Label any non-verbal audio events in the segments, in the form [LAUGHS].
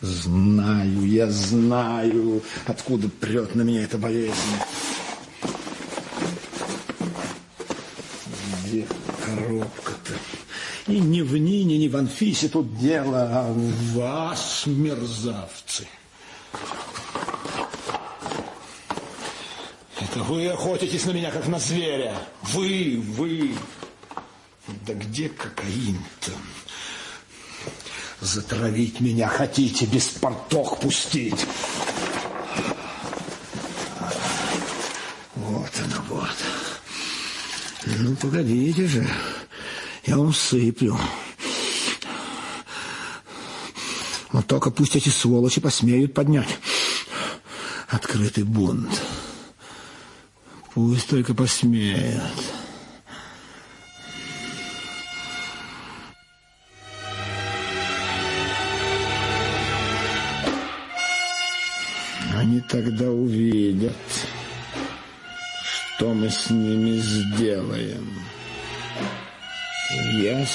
Знаю, я знаю, откуда прет на меня эта болезнь. Где коробка-то? И не в Нине, не в Анфисе тут дело, а в вас, мерзавцы. Это вы охотитесь на меня, как на зверя. Вы, вы. Да где кокаин-то? Затравить меня хотите, без портох пустить. Вот оно, вот. Ну, погодите же, я вам сыплю. Но только пусть эти сволочи посмеют поднять открытый бунт. Пусть только посмеют. Они тогда увидят, что мы с ними сделаем. Я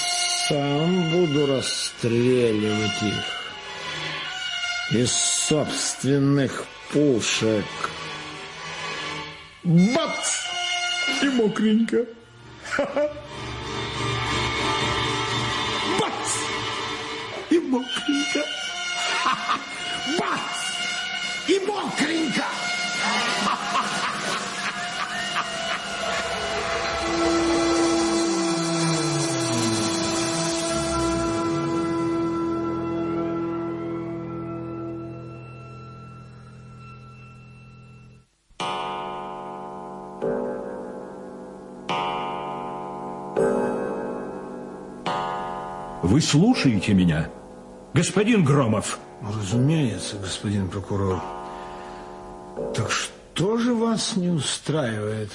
сам буду расстреливать их из собственных пушек. Бац! И мокренько. Бац! И мокренько. Бац! И мокренько. Вы слушаете меня, господин Громов? Разумеется, господин прокурор. Так что же вас не устраивает?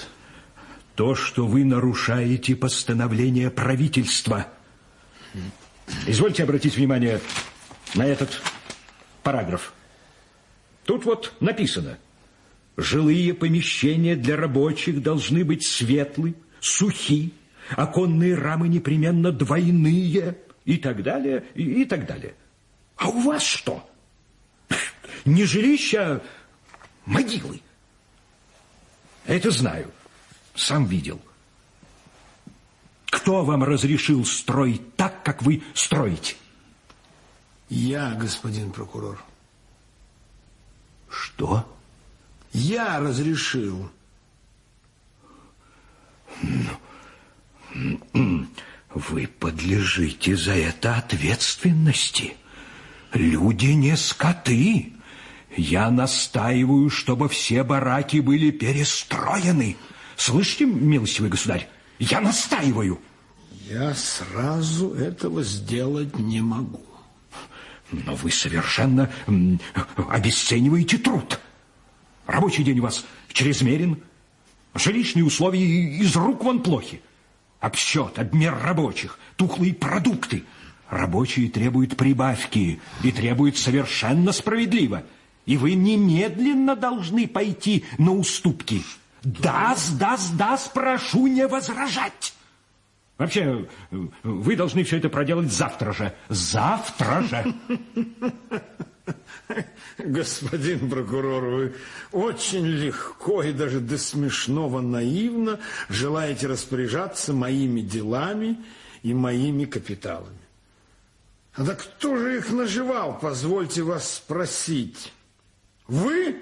То, что вы нарушаете постановление правительства. Извольте обратить внимание на этот параграф. Тут вот написано. Жилые помещения для рабочих должны быть светлы, сухи, оконные рамы непременно двойные и так далее, и, и так далее. А у вас что? Не жилища, а могилы. Это знаю. Сам видел. Кто вам разрешил строить так, как вы строите? Я, господин прокурор. Что? Я разрешил. Вы подлежите за это ответственности. Люди не скоты. Я настаиваю, чтобы все бараки были перестроены. Слышите, милостивый государь? Я настаиваю. Я сразу этого сделать не могу. Но вы совершенно обесцениваете труд. Рабочий день у вас чрезмерен. Жилищные условия из рук вон плохи. Обсчет, обмер рабочих, тухлые продукты. Рабочие требуют прибавки и требуют совершенно справедливо. И вы немедленно должны пойти на уступки. Дас, дас, дас, прошу не возражать. Вообще, вы должны все это проделать завтра же. Завтра же. Господин прокурор, вы очень легко и даже до смешного наивно желаете распоряжаться моими делами и моими капиталами. А да кто же их наживал, позвольте вас спросить? Вы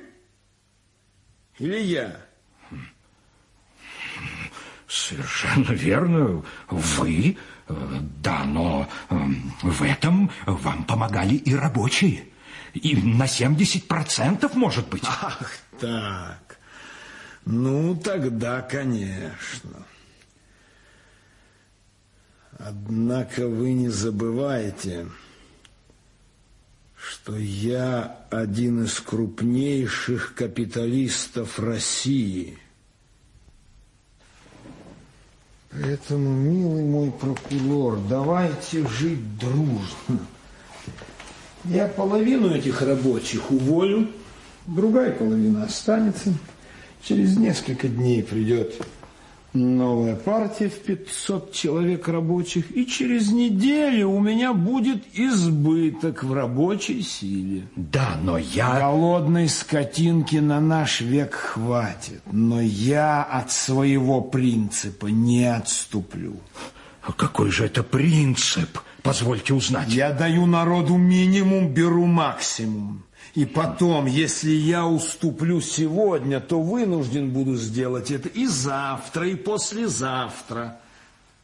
или я? Совершенно верно. Вы, да, но в этом вам помогали и рабочие. И на 70% может быть. Ах, так. Ну, тогда, конечно. Однако вы не забывайте, что я один из крупнейших капиталистов России. Поэтому, милый мой прокурор, давайте жить дружно. Я половину этих рабочих уволю, другая половина останется. Через несколько дней придет новая партия в 500 человек рабочих, и через неделю у меня будет избыток в рабочей силе. Да, но я... Голодной скотинки на наш век хватит, но я от своего принципа не отступлю. А какой же это принцип? Позвольте узнать. Я даю народу минимум, беру максимум. И потом, если я уступлю сегодня, то вынужден буду сделать это и завтра, и послезавтра.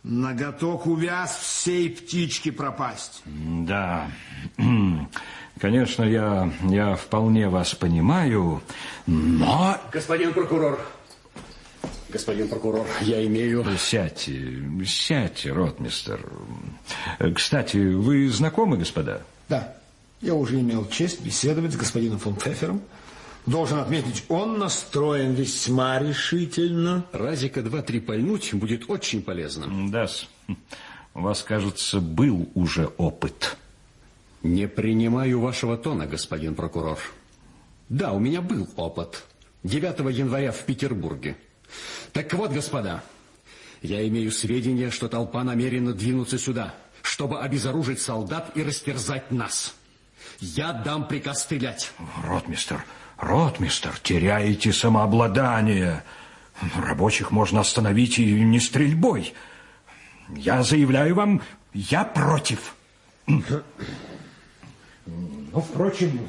Ноготок увяз всей птички пропасть. Да, [CLEARS THROAT] конечно, я, я вполне вас понимаю, но... Господин прокурор, господин прокурор, я имею... Сядьте, сядьте, ротмистер. Кстати, вы знакомы, господа? Да. Я уже имел честь беседовать с господином фон Пфеффером. Должен отметить, он настроен весьма решительно. Разика два-три пальнуть будет очень полезно. Да, у вас, кажется, был уже опыт. Не принимаю вашего тона, господин прокурор. Да, у меня был опыт. 9 января в Петербурге. Так вот, господа, я имею сведения, что толпа намерена двинуться сюда, чтобы обезоружить солдат и растерзать нас. Я дам приказ стрелять. Ротмистер, ротмистер, теряете самообладание. Рабочих можно остановить и не стрельбой. Я заявляю вам, я против. Ну, впрочем,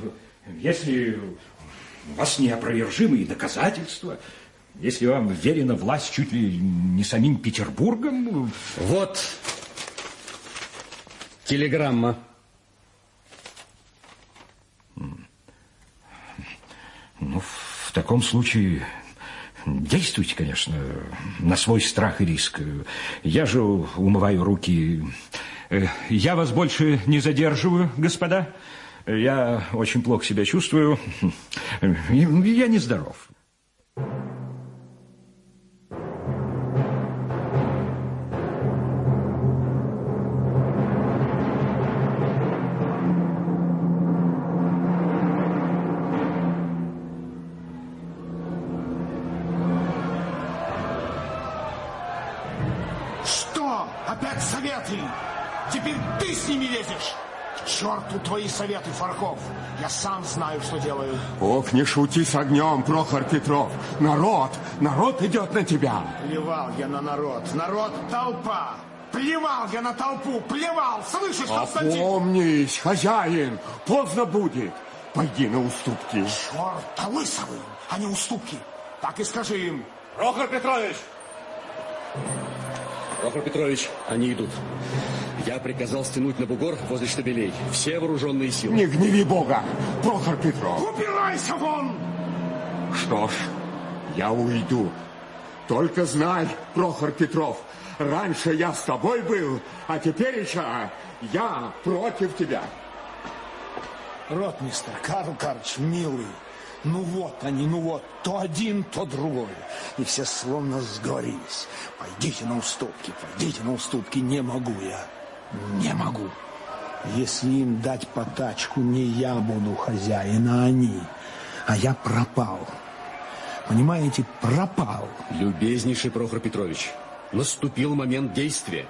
если у вас неопровержимые доказательства, если вам верена власть чуть ли не самим Петербургом... Вот телеграмма. Ну, в таком случае действуйте, конечно, на свой страх и риск. Я же умываю руки. Э, я вас больше не задерживаю, господа. Я очень плохо себя чувствую. Я нездоров. Черту твои советы, Фарков. Я сам знаю, что делаю. Ох, не шути с огнем, Прохор Петров. Народ, народ идет на тебя. Плевал я на народ. Народ – толпа. Плевал я на толпу, плевал. Слышишь, Константин? Опомнись, хозяин. Поздно будет. Пойди на уступки. Черт, лысовы, а не уступки. Так и скажи им. Прохор Петрович! Прохор Петрович, они идут. Я приказал стянуть на бугор возле штабелей все вооруженные силы. Не гневи Бога, Прохор Петров. Убирайся вон! Что ж, я уйду. Только знай, Прохор Петров, раньше я с тобой был, а теперь еще я против тебя. Ротмистер, Карл Карлович, милый, ну вот они, ну вот, то один, то другой. И все словно сговорились. Пойдите на уступки, пойдите на уступки, не могу я. Не могу. Если им дать по тачку, не я буду хозяин, а они. А я пропал. Понимаете, пропал. Любезнейший Прохор Петрович, наступил момент действия.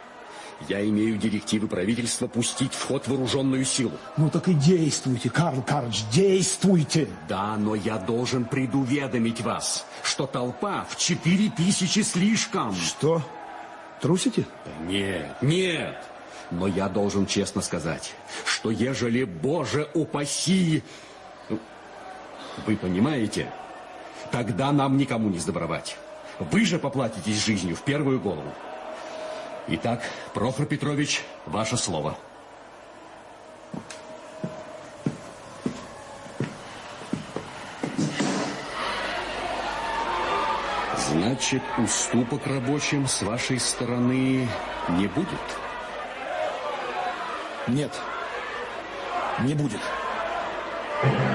Я имею директивы правительства пустить в ход вооруженную силу. Ну так и действуйте, Карл Карлович, действуйте. Да, но я должен предуведомить вас, что толпа в четыре тысячи слишком. Что? Трусите? Да нет, нет. Но я должен честно сказать, что ежели, Боже упаси, вы понимаете, тогда нам никому не сдобровать. Вы же поплатитесь жизнью в первую голову. Итак, Прохор Петрович, ваше слово. Значит, уступок рабочим с вашей стороны не будет? Нет, не будет. такое?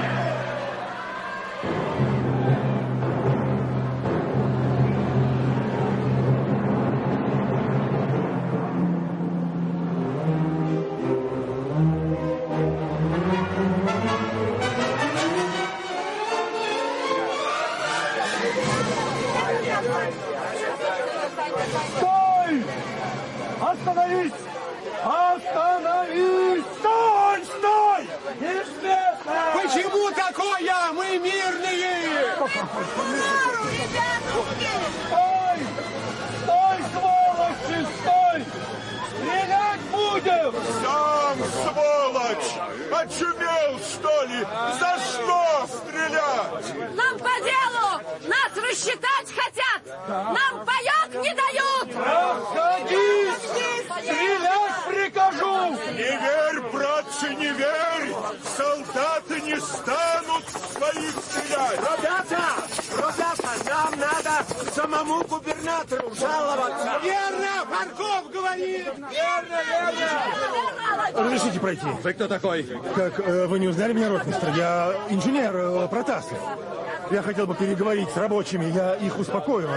Я хотел бы переговорить с рабочими, я их успокою,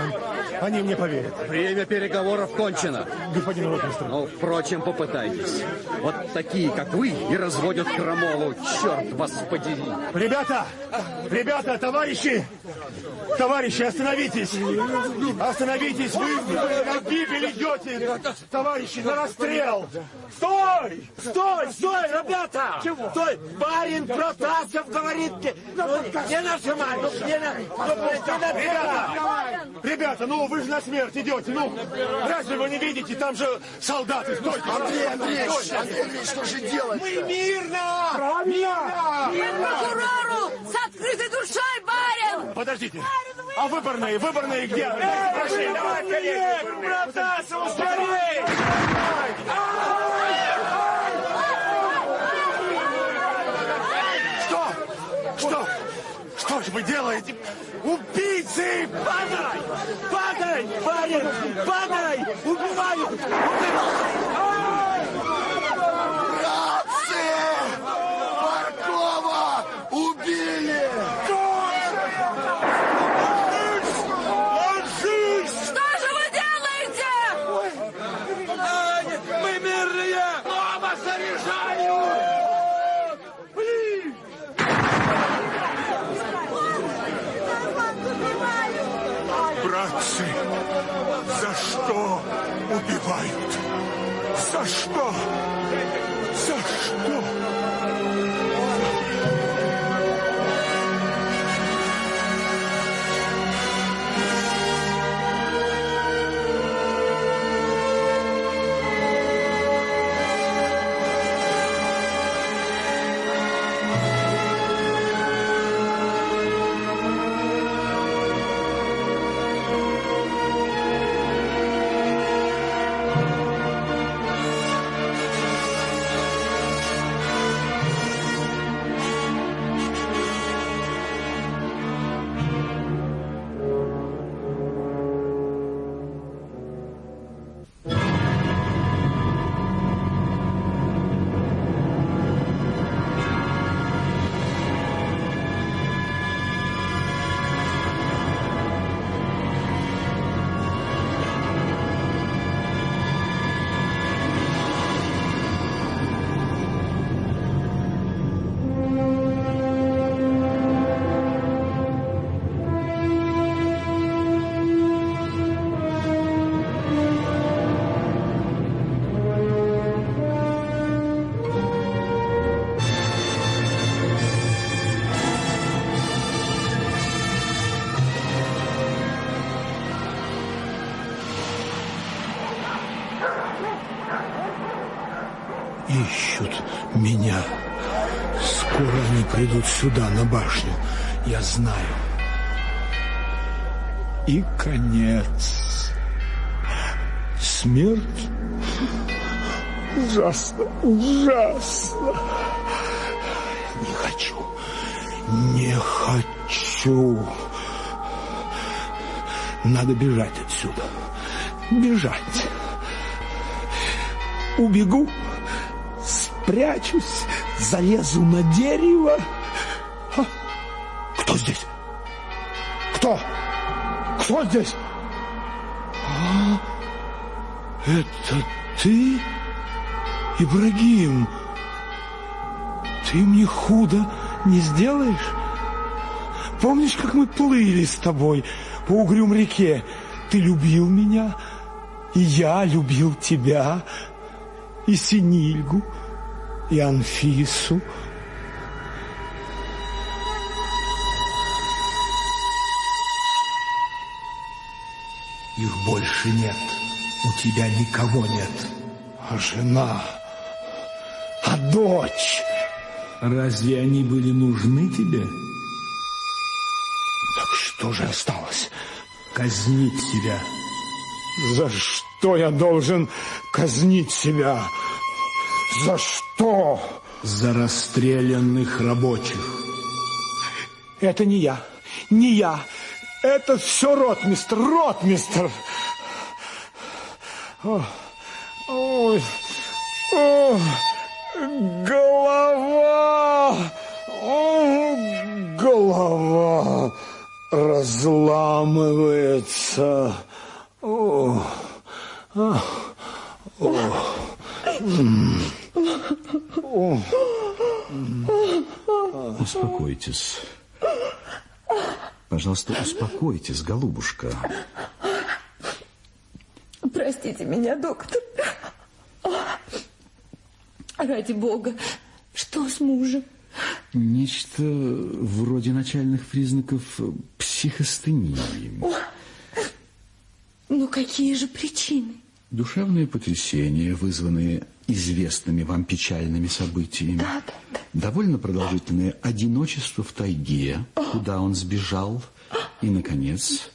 они мне поверят. Время переговоров кончено. Господин ротмистр. Ну, впрочем, попытайтесь. Вот такие, как вы, и разводят крамолу. Черт вас подери. Ребята! Ребята, товарищи! Товарищи, остановитесь! Остановитесь! Вы, вы на гибель идете! Товарищи, на расстрел! Стой! Стой! Стой, ребята! Чего? Стой! Барин Протасов говорит... Ну, не нажимай! Ну, не. Ну, не на... Ребята! Ребята, ну вы же на смерть идете, ну! Разве вы не видите? Там же солдаты! Стойте! Андрей Андреевич, Андрей Андреевич, что же делать? Мы мирно! Правильно! Прокурору с открытой душой, барин! Подождите! А выборные, выборные где? Прошли, давай, коллеги! Протасову скорей! Что? Что? Что же вы делаете? Убийцы! Падай! Падай! Барин! Падай! Убивают! Братцы! Баркова убили! Сюда, на башню. Я знаю. И конец. Смерть. Ужасно, ужасно. Не хочу. Не хочу. Надо бежать отсюда. Бежать. Убегу, спрячусь, залезу на дерево. Кто здесь? Кто? Кто здесь? А, это ты, Ибрагим? Ты мне худо не сделаешь? Помнишь, как мы плыли с тобой по угрюм реке? Ты любил меня, и я любил тебя, и Синильгу, и Анфису. Больше нет. У тебя никого нет. А жена? А дочь? Разве они были нужны тебе? Так что же осталось? Казнить себя. За что я должен казнить себя? За что? За расстрелянных рабочих. Это не я, не я. Это все ротмистр, ротмистр. Ой, ой, голова, ой, голова разламывается. О, о, о, Успокойтесь. Пожалуйста, успокойтесь, голубушка. Простите меня, доктор. Ради бога, что с мужем? Нечто вроде начальных признаков психостении. Ну, какие же причины? Душевные потрясения, вызванные известными вам печальными событиями. Да, да, да. Довольно продолжительное одиночество в тайге, куда он сбежал. И, наконец,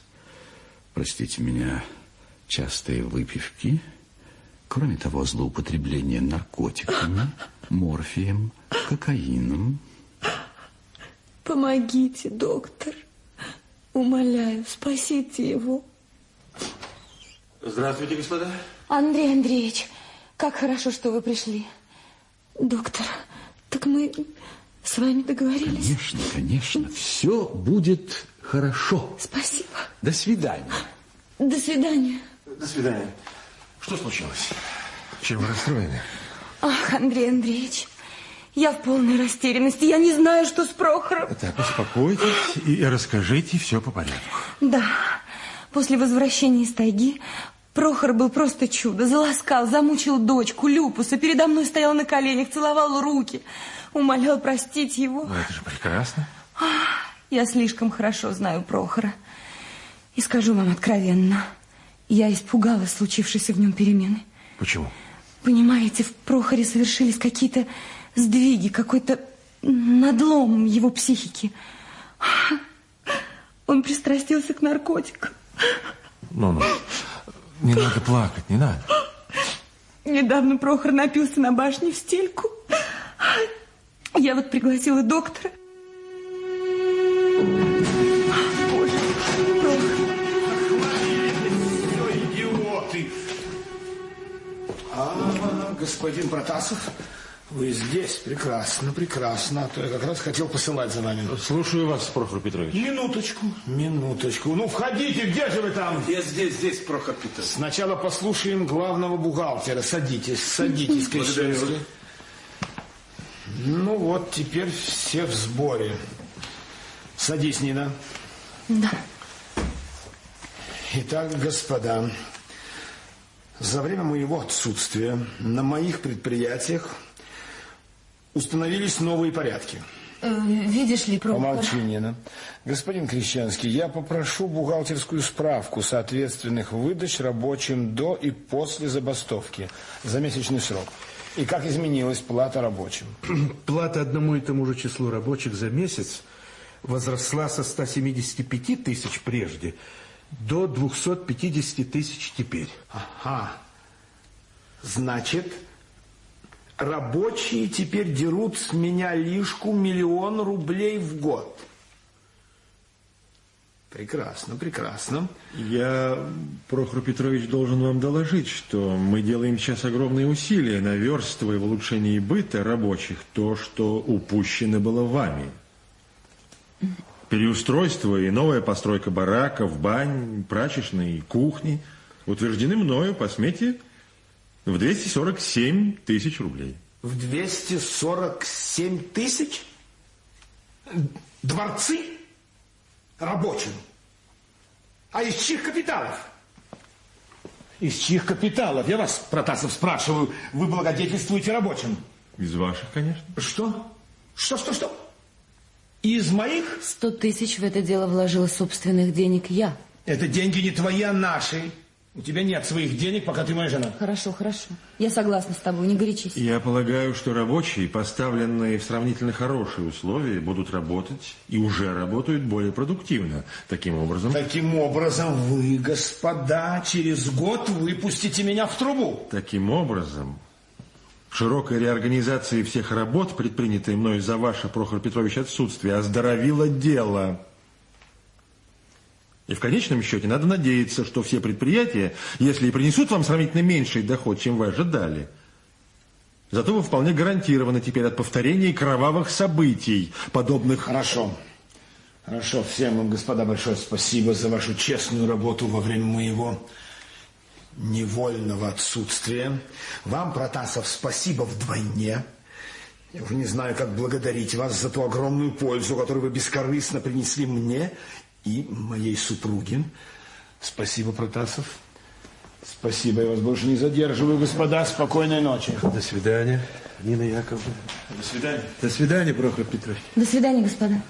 простите меня, частые выпивки. Кроме того, злоупотребление наркотиками, морфием, кокаином. Помогите, доктор. Умоляю, спасите его. Здравствуйте, господа. Андрей Андреевич, как хорошо, что вы пришли. Доктор, так мы с вами договорились? Конечно, конечно. Все будет хорошо. Спасибо. До свидания. До свидания. До свидания. Что случилось? Чем вы расстроены? Ах, Андрей Андреевич, я в полной растерянности. Я не знаю, что с Прохором. Так, успокойтесь и расскажите все по порядку. Да, после возвращения из тайги Прохор был просто чудо. Заласкал, замучил дочку, Люпуса, передо мной стоял на коленях, целовал руки, умолял простить его. Ну, это же прекрасно. Я слишком хорошо знаю Прохора. И скажу вам откровенно, я испугалась случившейся в нем перемены. Почему? Понимаете, в Прохоре совершились какие-то сдвиги, какой-то надлом его психики. Он пристрастился к наркотикам. Ну-ну, не надо плакать, не надо. Недавно Прохор напился на башне в стельку. Я вот пригласила доктора. Господин Протасов, вы здесь? Прекрасно, прекрасно. А то я как раз хотел посылать за вами. Слушаю вас, Прохор Петрович. Минуточку, минуточку. Ну, входите, где же вы там? Я здесь, здесь, Прохор Петрович. Сначала послушаем главного бухгалтера. Садитесь, садитесь, [LAUGHS] Крещенский. Ну вот, теперь все в сборе. Садись, Нина. Да. Итак, господа, за время моего отсутствия на моих предприятиях установились новые порядки. Э, видишь ли, Прохор... Помолчи, Нина. Господин Крещенский, я попрошу бухгалтерскую справку соответственных выдач рабочим до и после забастовки за месячный срок. И как изменилась плата рабочим? [CLEARS THROAT] Плата одному и тому же числу рабочих за месяц возросла со 175 тысяч прежде до 250 тысяч теперь. Ага. Значит, рабочие теперь дерут с меня лишку миллион рублей в год. Прекрасно, прекрасно. Я, Прохор Петрович, должен вам доложить, что мы делаем сейчас огромные усилия, наверстывая в улучшении быта рабочих то, что упущено было вами. Переустройство и новая постройка бараков, бань, прачечной, кухни утверждены мною по смете в 247 тысяч рублей. В 247 тысяч? Дворцы рабочим. А из чьих капиталов? Из чьих капиталов? Я вас, Протасов, спрашиваю. Вы благодетельствуете рабочим. Из ваших, конечно. Что? Что, что, что? Из моих? Сто тысяч в это дело вложила собственных денег я. Это деньги не твои, а наши. У тебя нет своих денег, пока ты моя жена. Хорошо, хорошо. Я согласна с тобой, не горячись. Я полагаю, что рабочие, поставленные в сравнительно хорошие условия, будут работать и уже работают более продуктивно. Таким образом... Таким образом, вы, господа, через год выпустите меня в трубу. Таким образом, широкая реорганизация всех работ, предпринятая мною за ваше, Прохор Петрович, отсутствие, оздоровила дело. И в конечном счете надо надеяться, что все предприятия, если и принесут вам сравнительно меньший доход, чем вы ожидали, зато вы вполне гарантированы теперь от повторения кровавых событий, подобных... Хорошо. Хорошо. Всем вам, господа, большое спасибо за вашу честную работу во время моего невольного отсутствия. Вам, Протасов, спасибо вдвойне. Я уже не знаю, как благодарить вас за ту огромную пользу, которую вы бескорыстно принесли мне и моей супруге. Спасибо, Протасов. Спасибо, я вас больше не задерживаю, господа. Спокойной ночи. До свидания, Нина Яковлевна. До свидания. До свидания, Прохор Петрович. До свидания, господа.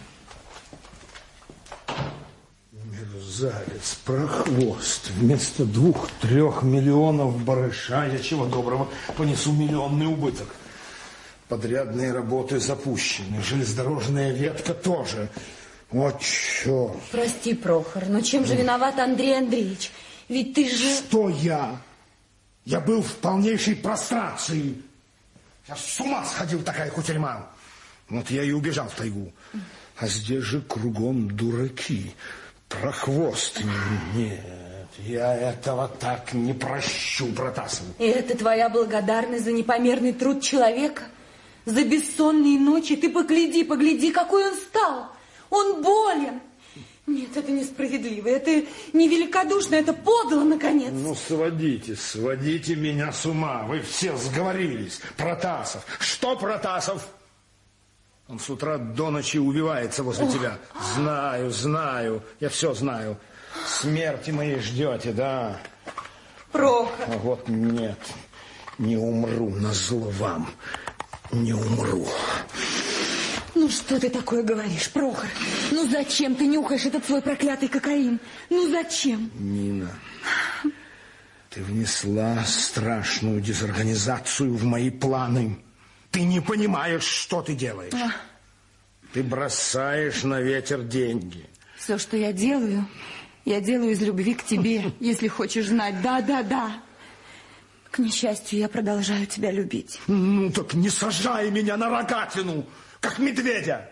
Мерзавец, прохвост. Вместо двух-трех миллионов барыша я чего доброго понесу миллионный убыток. Подрядные работы запущены, железнодорожная ветка тоже. О, черт. Прости, Прохор, но чем же виноват Андрей Андреевич? Ведь ты же... Что я? Я был в полнейшей прострации. Я с ума сходил, такая кутерьма. Вот я и убежал в тайгу. А здесь же кругом дураки, прохвосты. Нет, я этого так не прощу, Протасову. И это твоя благодарность за непомерный труд человека? За бессонные ночи? Ты погляди, погляди, какой он стал. Он болен. Нет, это несправедливо, это невеликодушно, это подло, наконец. Ну, сводите, сводите меня с ума. Вы все сговорились. Протасов. Что Протасов? Он с утра до ночи убивается возле Ох. тебя. Знаю, знаю, я все знаю. Смерти моей ждете, да? Прохор. А вот нет, не умру на зло вам. Не умру. Ну что ты такое говоришь, Прохор? Ну зачем ты нюхаешь этот свой проклятый кокаин? Ну зачем? Нина, ты внесла страшную дезорганизацию в мои планы. Ты не понимаешь, что ты делаешь. А. Ты бросаешь на ветер деньги. Все, что я делаю, я делаю из любви к тебе, [LAUGHS] если хочешь знать. Да, да, да. К несчастью, я продолжаю тебя любить. Ну так не сажай меня на рогатину как медведя.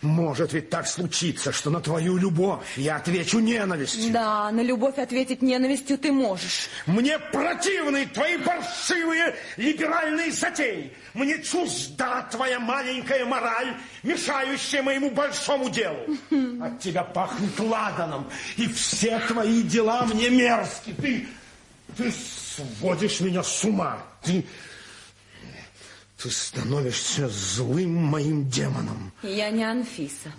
Может ведь так случиться, что на твою любовь я отвечу ненавистью. Да, на любовь ответить ненавистью ты можешь. Мне противны твои паршивые либеральные затеи. Мне чужда твоя маленькая мораль, мешающая моему большому делу. [LAUGHS] От тебя пахнет ладаном, и все твои дела мне мерзки. Ты, ты сводишь меня с ума. Ты ты становишься злым моим демоном. Я не Анфиса.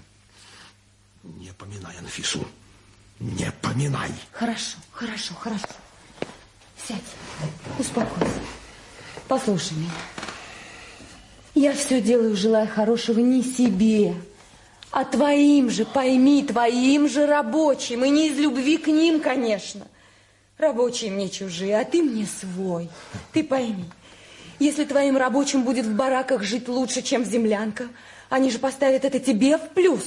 Не поминай Анфису. Не поминай. Хорошо, хорошо, хорошо. Сядь, успокойся. Послушай меня. Я все делаю, желая хорошего не себе, а твоим же, пойми, твоим же рабочим. И не из любви к ним, конечно. Рабочие мне чужие, а ты мне свой. Ты пойми. Если твоим рабочим будет в бараках жить лучше, чем в землянках, они же поставят это тебе в плюс.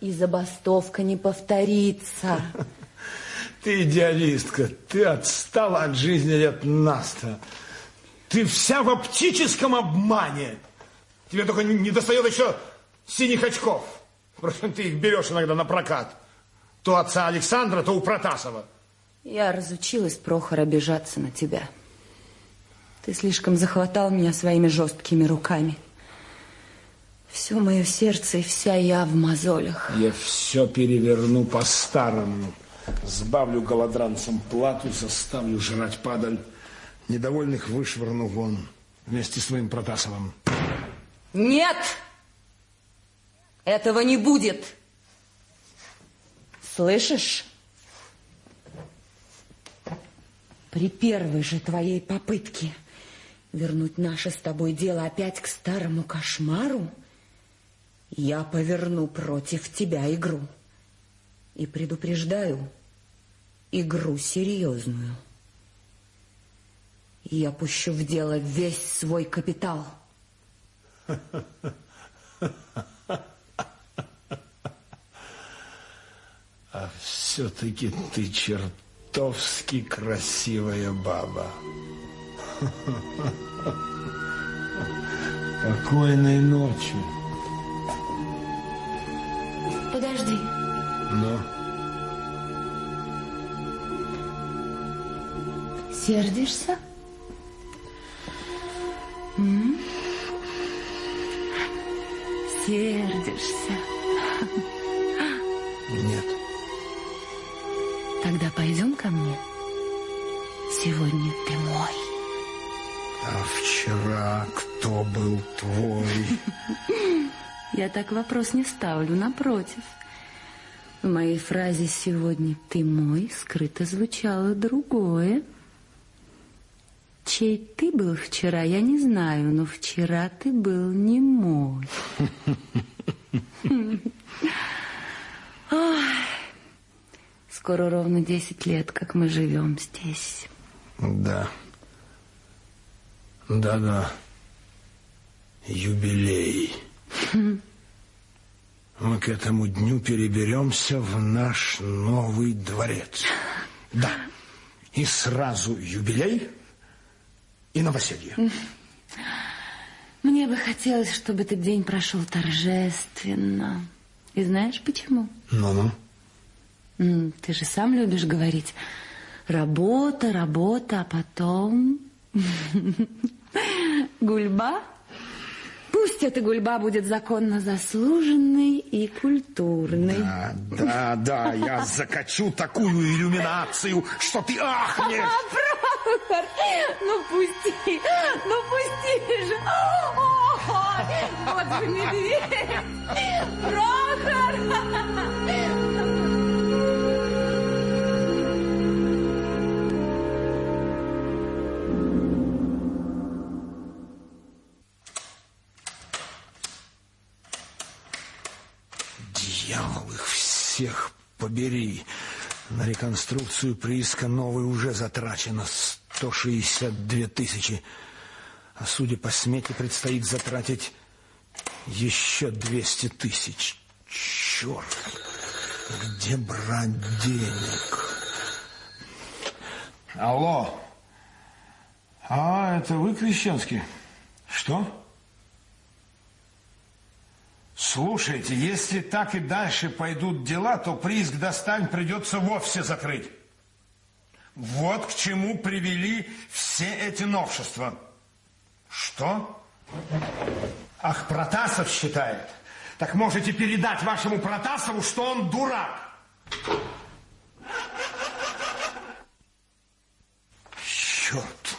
И забастовка не повторится. [LAUGHS] Ты идеалистка, ты отстала от жизни лет наста. Ты вся в оптическом обмане. Тебе только не достает еще синих очков. Впрочем, ты их берешь иногда на прокат. То отца Александра, то у Протасова. Я разучилась, Прохор, обижаться на тебя. Ты слишком захватал меня своими жесткими руками. Все мое сердце и вся я в мозолях. Я все переверну по-старому. Сбавлю голодранцам плату, заставлю жрать падаль. Недовольных вышвырну вон вместе с моим Протасовым. Нет! Этого не будет! Слышишь? При первой же твоей попытке вернуть наше с тобой дело опять к старому кошмару, я поверну против тебя игру. И предупреждаю, игру серьезную. Я пущу в дело весь свой капитал. [LAUGHS] А все-таки ты чертовски красивая баба. [LAUGHS] Покойной ночи. Подожди. Ну? Сердишься? М? Сердишься? [LAUGHS] Нет. Тогда пойдем ко мне. Сегодня ты мой. А вчера кто был твой? Я так вопрос не ставлю, напротив. В моей фразе «сегодня ты мой» скрыто звучало другое. Чей ты был вчера, я не знаю, но вчера ты был не мой. [LAUGHS] Ой, скоро ровно 10 лет, как мы живем здесь. Да. Да-да. Юбилей. Мы к этому дню переберемся в наш новый дворец. Да. И сразу юбилей и новоселье. Мне бы хотелось, чтобы этот день прошел торжественно. И знаешь почему? Ну-ну. Ты же сам любишь говорить работа, работа, а потом [LAUGHS] гульба. Пусть эта гульба будет законно заслуженной и культурной. Да, да, да, я закачу такую иллюминацию, что ты ахнешь. [LAUGHS] Прохор, ну пусти, ну пусти же. Ой, вот же медведь. Прохор. Всех побери. На реконструкцию прииска новой уже затрачено 162 тысячи. А судя по смете, предстоит затратить еще 200 тысяч. Черт, где брать денег? Алло. А, это вы, Крещенский? Что? Слушайте, если так и дальше пойдут дела, то прииск достань придется вовсе закрыть. Вот к чему привели все эти новшества. Что? Ах, Протасов считает. Так можете передать вашему Протасову, что он дурак. Черт,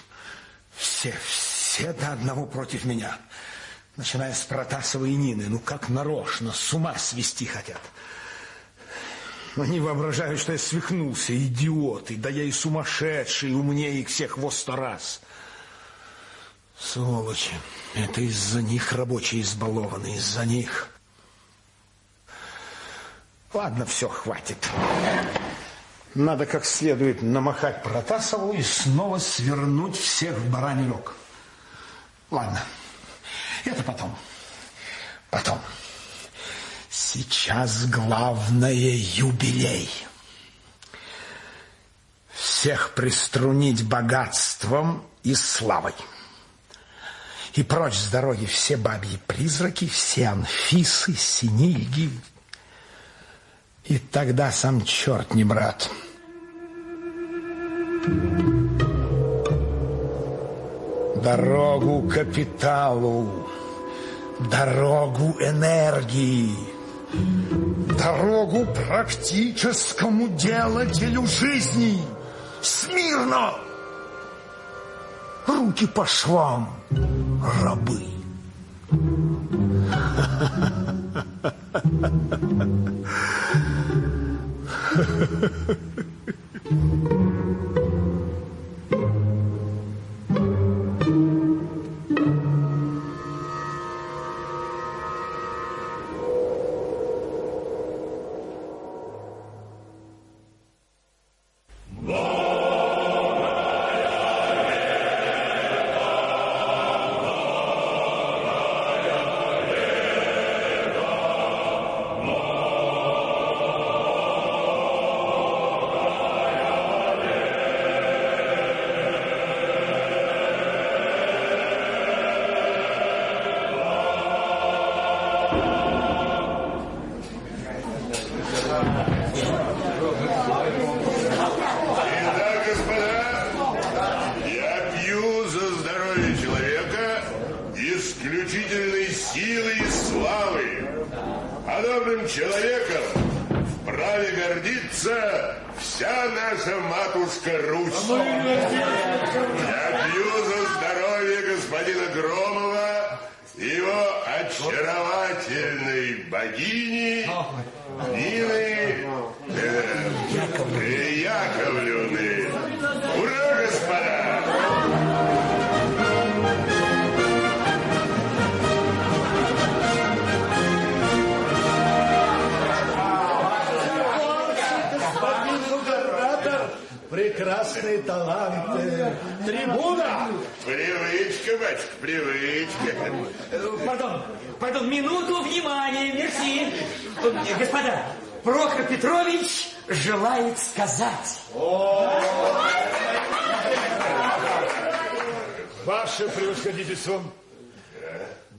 все, все до одного против меня. Начиная с Протасова и Нины. Ну, как нарочно, с ума свести хотят. Они воображают, что я свихнулся, идиоты. Да я и сумасшедший, умнее их всех во сто раз. Сволочи. Это из-за них рабочие избалованы, из-за них. Ладно, все, хватит. Надо как следует намахать Протасову и снова свернуть всех в бараний рог. Ладно. Это потом. Потом. Сейчас главное юбилей. Всех приструнить богатством и славой. И прочь с дороги все бабьи призраки, все анфисы, синильги. И тогда сам черт не брат дорогу капиталу, дорогу энергии, дорогу практическому делателю жизни. Смирно! Руки по швам, рабы. Ha ha ha ha. Минуту внимания, мерси. Господа, Прохор Петрович желает сказать. Ваше превосходительство,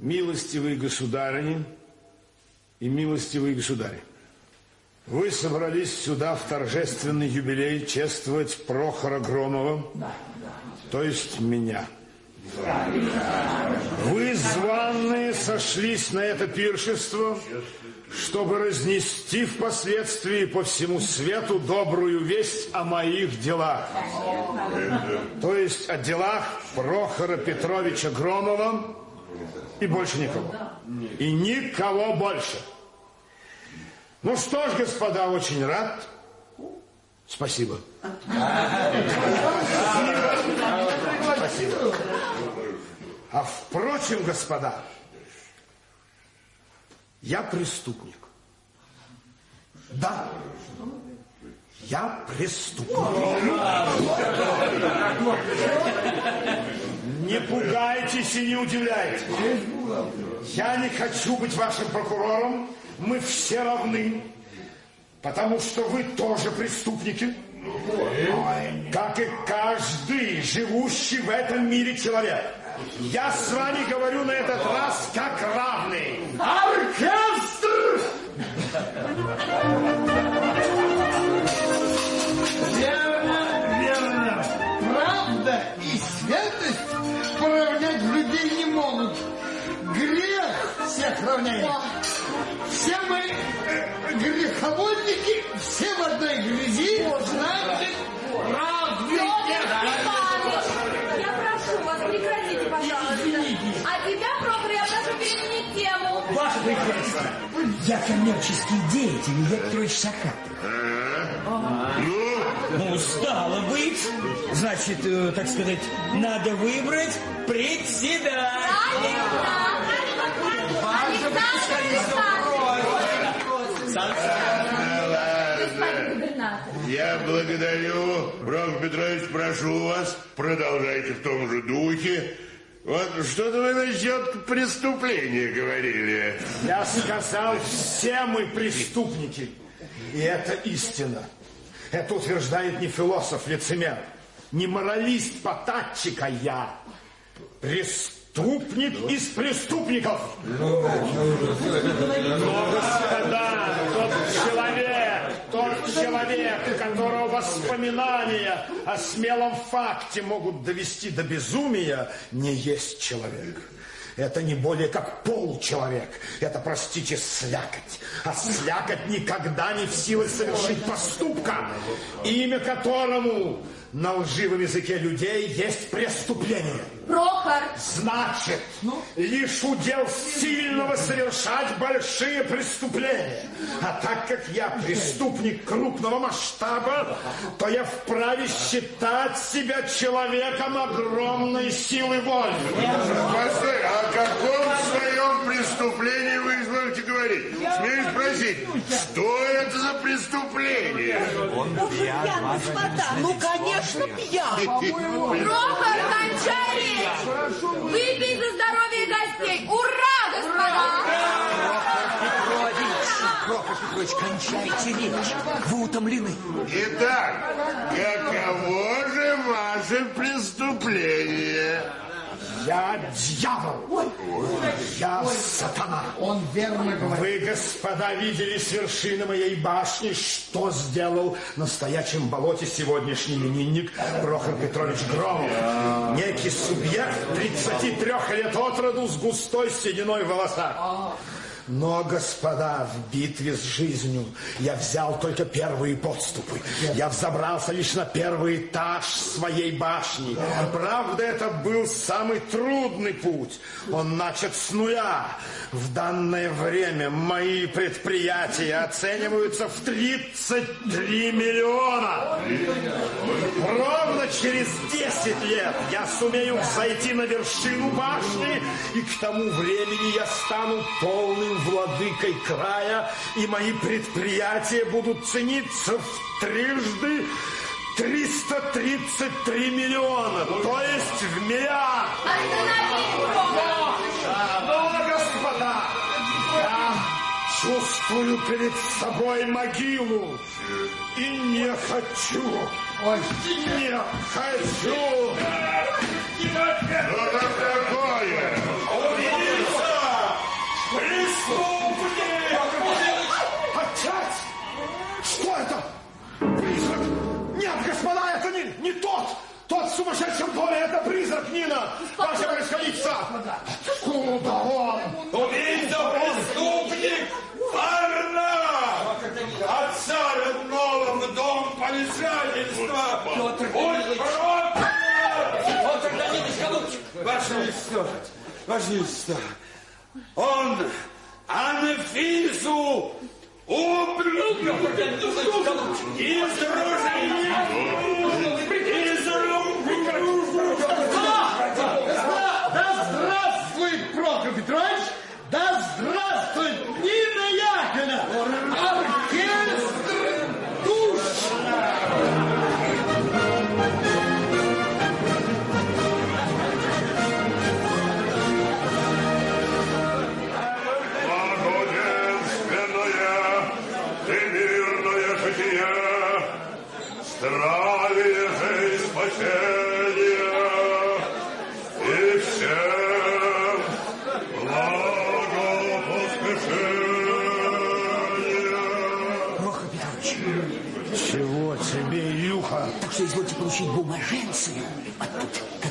милостивые государыни и милостивые государи, вы собрались сюда в торжественный юбилей чествовать Прохора Громова, то есть меня. Вы, званные, сошлись на это пиршество, чтобы разнести впоследствии по всему свету добрую весть о моих делах. То есть о делах Прохора Петровича Громова и больше никого. И никого больше. Ну что ж, господа, очень рад. Спасибо. Спасибо. [LAUGHS] А впрочем, господа, я преступник. Да, я преступник. Не пугайтесь и не удивляйтесь. Я не хочу быть вашим прокурором. Мы все равны. Потому что вы тоже преступники. Как и каждый живущий в этом мире человек. Я с вами говорю на этот раз как равный. Оркестр! Верно, верно. Правда и святость поравнять людей не могут. Грех всех равняет. Все мы э, греховодники, все в одной грязи, значит, равны. Я прошу вас, прекратите, пожалуйста. А тебя, Прохор, я прошу переменить тему. Ваше Прекрасное, я коммерческий деятель Илья Петрович Сахатов. Ну, стало быть, значит, э, так сказать, надо выбрать председателя. Я благодарю, Прохор Петрович, прошу вас, продолжайте в том же духе. Вот что-то вы насчет преступления говорили. Я сказал, все мы преступники. И это истина. Это утверждает не философ-лицемер, не моралист-потатчик, а я. Преступник из преступников. Но, господа, человек, тот человек, которого воспоминания о смелом факте могут довести до безумия, не есть человек. Это не более как получеловек. Это, простите, слякоть. А слякоть никогда не в силах совершить поступка, имя которому на лживом языке людей есть преступление. Прохор! Значит, лишь удел сильного совершать большие преступления. А так как я преступник крупного масштаба, то я вправе считать себя человеком огромной силы воли. Постой, о каком своем преступлении вы изволите говорить? Смею спросить, что это за преступление? Он пьян, господа. Ну, конечно, пьян. Прохор, кончай. Выпей за здоровье гостей. Ура, господа! Прохор Петрович, кончайте речь. Вы утомлены. Итак, каково же ваше преступление? Я дьявол. Я сатана. Он верно говорит. Вы, господа, видели с вершины моей башни, что сделал на стоячем болоте сегодняшний именинник Прохор Петрович Громов. Некий субъект 33 лет от роду с густой сединой в волосах. Но, господа, в битве с жизнью я взял только первые подступы. Я взобрался лишь на первый этаж своей башни. Правда, это был самый трудный путь. Он начат с нуля. В данное время мои предприятия оцениваются в 33 миллиона. Ровно через 10 лет я сумею зайти на вершину башни, и к тому времени я стану полным владыкой края, и мои предприятия будут цениться в трижды 333 миллиона, то есть в миллиард. Ну, господа, я чувствую перед собой могилу и не хочу, ой, не хочу. Что такое? Опять? Что это? Призрак? Нет, господа, это не, не тот! Тот в сумасшедшем это призрак Нина! Ваше происходительство! Откуда он? Убийца, преступник, Варна! Отца родного в дом помешательства! Петр! Ваше Величество, Ваше Величество, он Анфису убил из дружины, из Да здравствует Прохор Петрович!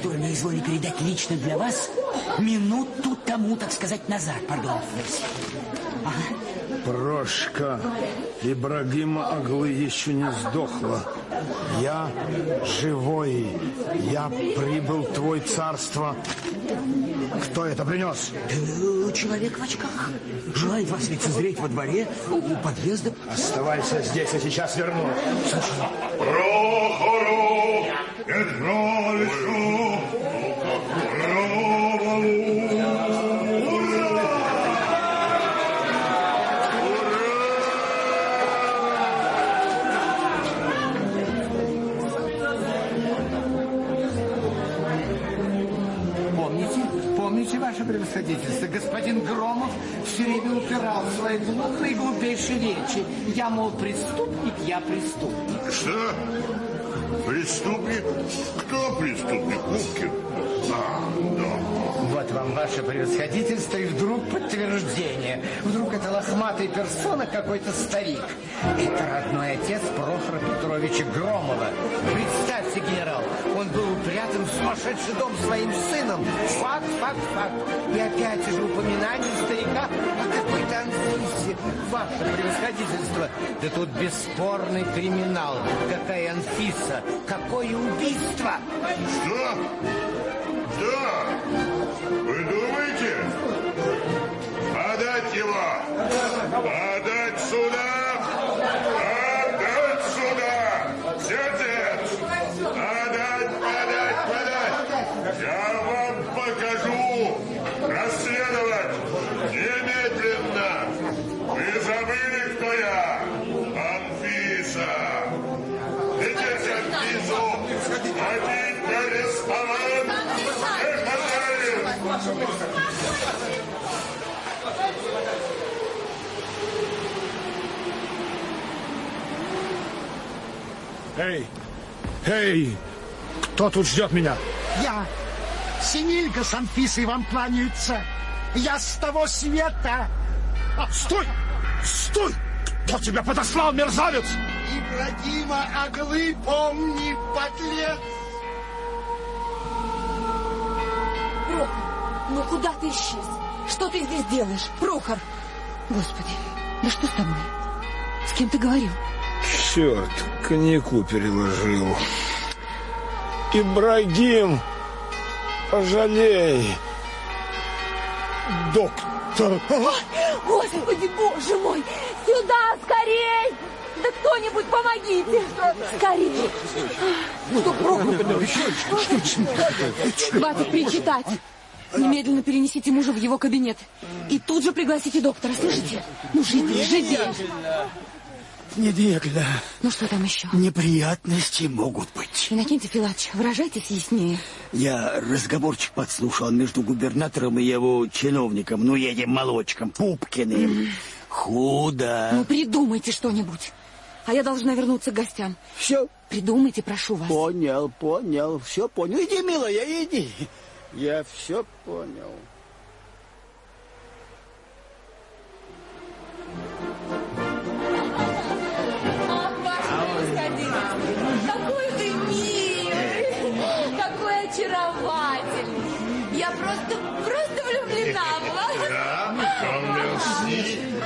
Которую мы изволили передать лично для вас минуту тому, так сказать, назад, пардон. Прошка Ибрагима Аглы еще не сдохла. Я живой. Я прибыл в твой царство. Кто это принес? Э, Человек в очках. Желает вас лицезреть во дворе у подъезда. Оставайся здесь, я сейчас верну. Прохору Петровичу ваше превосходительство, господин Громов все время упирал в свои глупые и глупейшие речи. Я, мол, преступник, я преступник. Что? Преступник? Кто преступник? Мухкин? А, да. Вот вам ваше превосходительство и вдруг подтверждение. Вдруг это лохматая персона какой-то старик. Это родной отец Прохора Петровича Громова. Представьте, генерал, он был упрятан в сумасшедший дом своим сыном. Факт, факт, факт. И опять же упоминание старика о какой-то Анфисе. Ваше превосходительство. Да тут бесспорный криминал. Какая Анфиса? Какое убийство? Что? Да. Вы думаете? Подать его! Подать Эй, эй, кто тут ждет меня? Я, Синилька с Анфисой вам кланяются. Я с того света. А, стой! Стой! Кто тебя подослал, мерзавец? Ибрагима Аглы помни, подлец. Ну куда ты исчез? Что ты здесь делаешь, Прохор? Господи, да что с тобой? С кем ты говорил? Черт, коньяку переложил. Ибрагим, пожалей. Доктор. Господи, боже мой! Сюда, скорей! Да кто-нибудь помогите! Скорее! Что, Прохор? Хватит причитать! Немедленно перенесите мужа в его кабинет. И тут же пригласите доктора, слышите? Ну, живее, живее! Немедленно. Ну, что там еще? Неприятности могут быть. Иннокентий Филатович, выражайтесь яснее. Я разговорчик подслушал между губернатором и его чиновником, ну, этим молочком, Пупкиным. Худо. Ну, придумайте что-нибудь. А я должна вернуться к гостям. Все. Придумайте, прошу вас. Понял, понял, все понял. Иди, милая, иди. Я все понял. Какой ты милый, какой очаровательный. Я просто, просто влюблена в вас.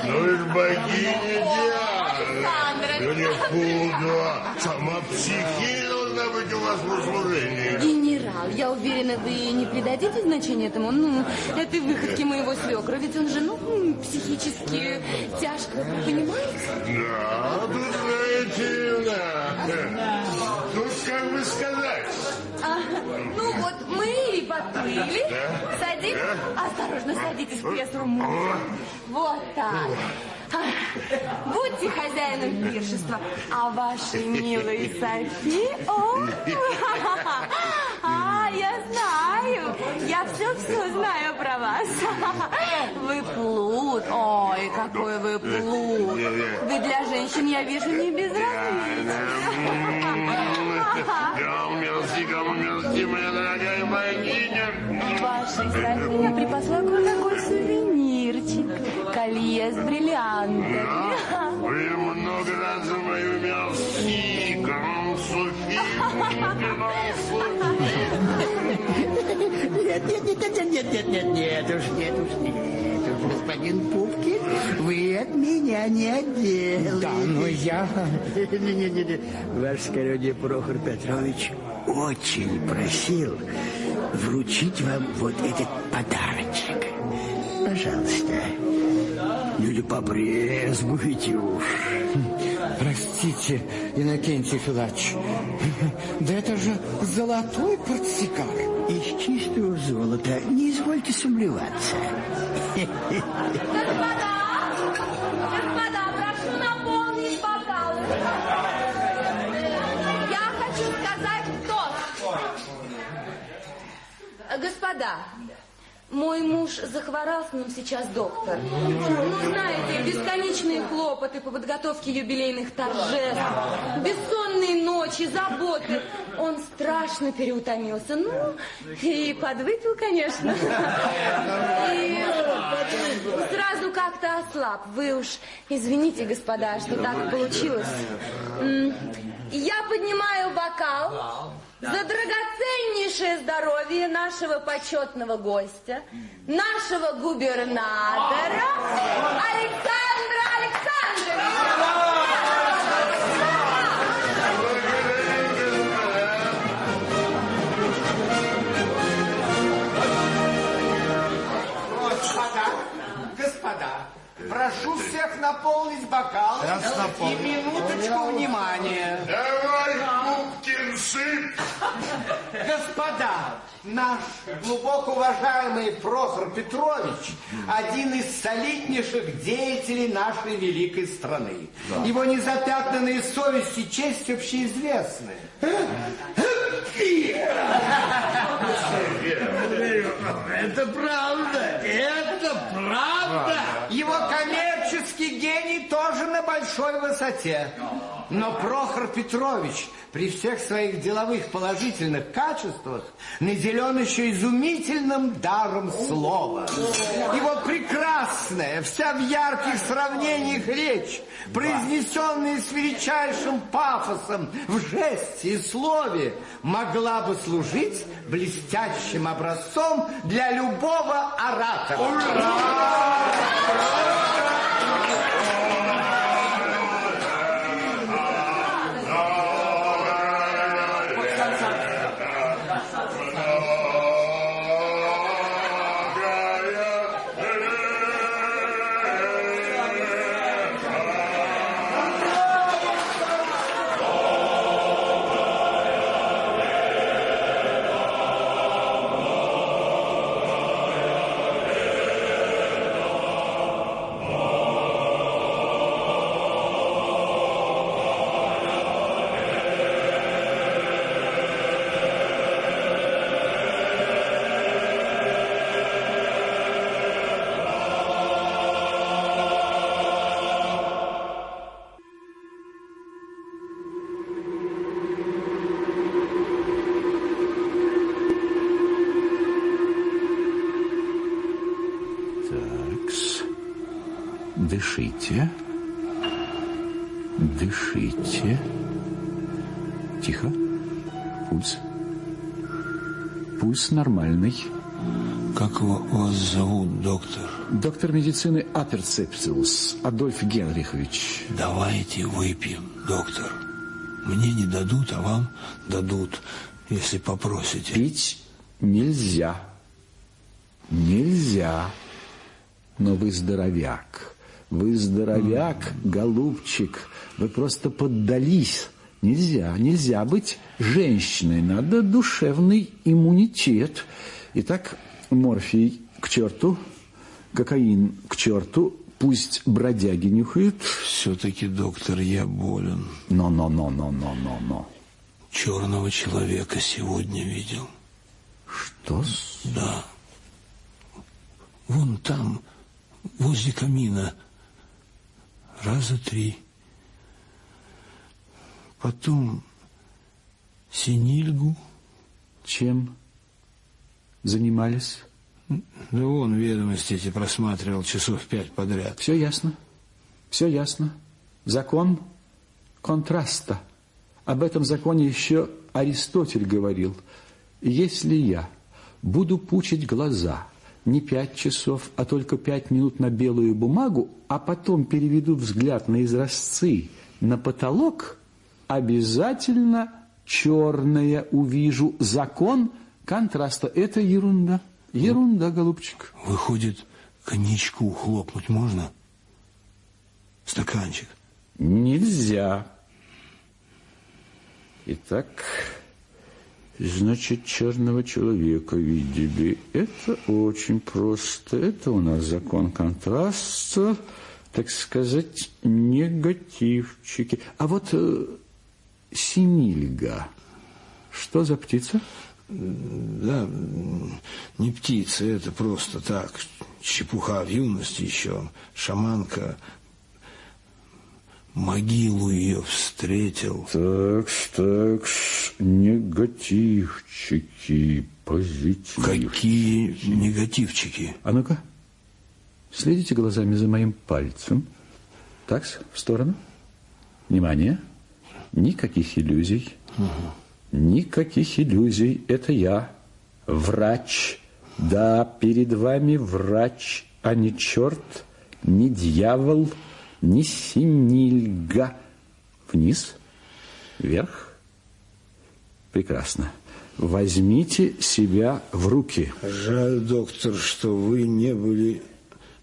Ну богиня Диана. Ну не худо. Сама у вас в услужении. Генерал, я уверена, вы не придадите значения этому, ну, этой выходке моего свекра, ведь он же, ну, психически тяжко, понимаете? Да, тут знаете, да. Тут как бы сказать. А, ну вот мы и поплыли. Да. Садитесь. Осторожно, садитесь в кресло мужа. Вот так. [LAUGHS] Будьте хозяином пиршества. А ваши милые Софи... О, [LAUGHS] а, я знаю. Я все-все знаю про вас. [LAUGHS] Вы плут. Ой, какой вы плут. Вы для женщин, я вижу, не богиня. Вашей Софи я припасла кое-какой. Колье с бриллиантами. Вы много раз за мою мерси, гам, Софи, Нет, нет, нет, нет, нет, нет, нет, нет, уж нет, уж нет, уж, господин Пупкин, вы от меня не отделаетесь. Да, но я... Не-не-не, ваше скородие Прохор Петрович очень просил вручить вам вот этот подарочек. Пожалуйста, или побрезгуйте уж. Простите, Иннокентий Филатович, да это же золотой портсигар. Из чистого золота, не извольте сомневаться. Господа, господа, прошу наполнить бокалы. Я хочу сказать тост. Господа, мой муж захворал, с ним сейчас доктор. Ну, знаете, бесконечные хлопоты по подготовке юбилейных торжеств, бессонные ночи, заботы. Он страшно переутомился. Ну, и подвыпил, конечно. И сразу как-то ослаб. Вы уж извините, господа, что так получилось. Я поднимаю бокал за драгоценнейшее здоровье нашего почетного гостя, нашего губернатора Александра прошу всех наполнить бокалы. Сейчас наполню. И минуточку внимания. Давай, Сыпь. Господа, наш глубоко уважаемый Прохор Петрович один из солиднейших деятелей нашей великой страны. Его незапятнанные совесть и честь общеизвестны. Это правда, это правда. Его коммерческий гений тоже на большой высоте. Но Прохор Петрович при всех своих деловых положительных качествах наделен еще изумительным даром слова. Его прекрасная, вся в ярких сравнениях речь, произнесенная с величайшим пафосом в жесте и слове, могла бы служить блестящим образцом для любого оратора. Дышите. Дышите. Тихо. Пульс. Пульс нормальный. Как вас зовут, доктор? Доктор медицины Аперцепциус Адольф Генрихович. Давайте выпьем, доктор. Мне не дадут, а вам дадут, если попросите. Пить нельзя. Нельзя. Но вы здоровяк. Вы здоровяк, голубчик. Вы просто поддались. Нельзя, нельзя быть женщиной. Надо душевный иммунитет. Итак, морфий к черту, кокаин к черту, пусть бродяги нюхают. Все-таки, доктор, я болен. Но-но-но-но-но-но-но. Черного человека сегодня видел. Что? Да. Вон там, возле камина. Раза три. Потом синильгу. Чем занимались? Да он ведомости эти просматривал часов пять подряд. Все ясно. Все ясно. Закон контраста. Об этом законе еще Аристотель говорил. Если я буду пучить глаза не пять часов, а только пять минут на белую бумагу, а потом переведу взгляд на изразцы на потолок, обязательно черное увижу. Закон контраста. Это ерунда. Ерунда, голубчик. Выходит, коньячку хлопнуть можно? Стаканчик. Нельзя. Итак, значит, черного человека видели. Это очень просто. Это у нас закон контраста, так сказать, негативчики. А вот э, синильга, что за птица? Да, не птица, это просто так, чепуха в юности еще, шаманка, могилу ее встретил. Так, так, негативчики, позитив. Какие негативчики? А ну-ка, следите глазами за моим пальцем. Так, в сторону. Внимание. Никаких иллюзий. Угу. Никаких иллюзий. Это я, врач. Да, перед вами врач, а не черт, не дьявол, не синильга. Вниз, вверх. Прекрасно. Возьмите себя в руки. Жаль, доктор, что вы не были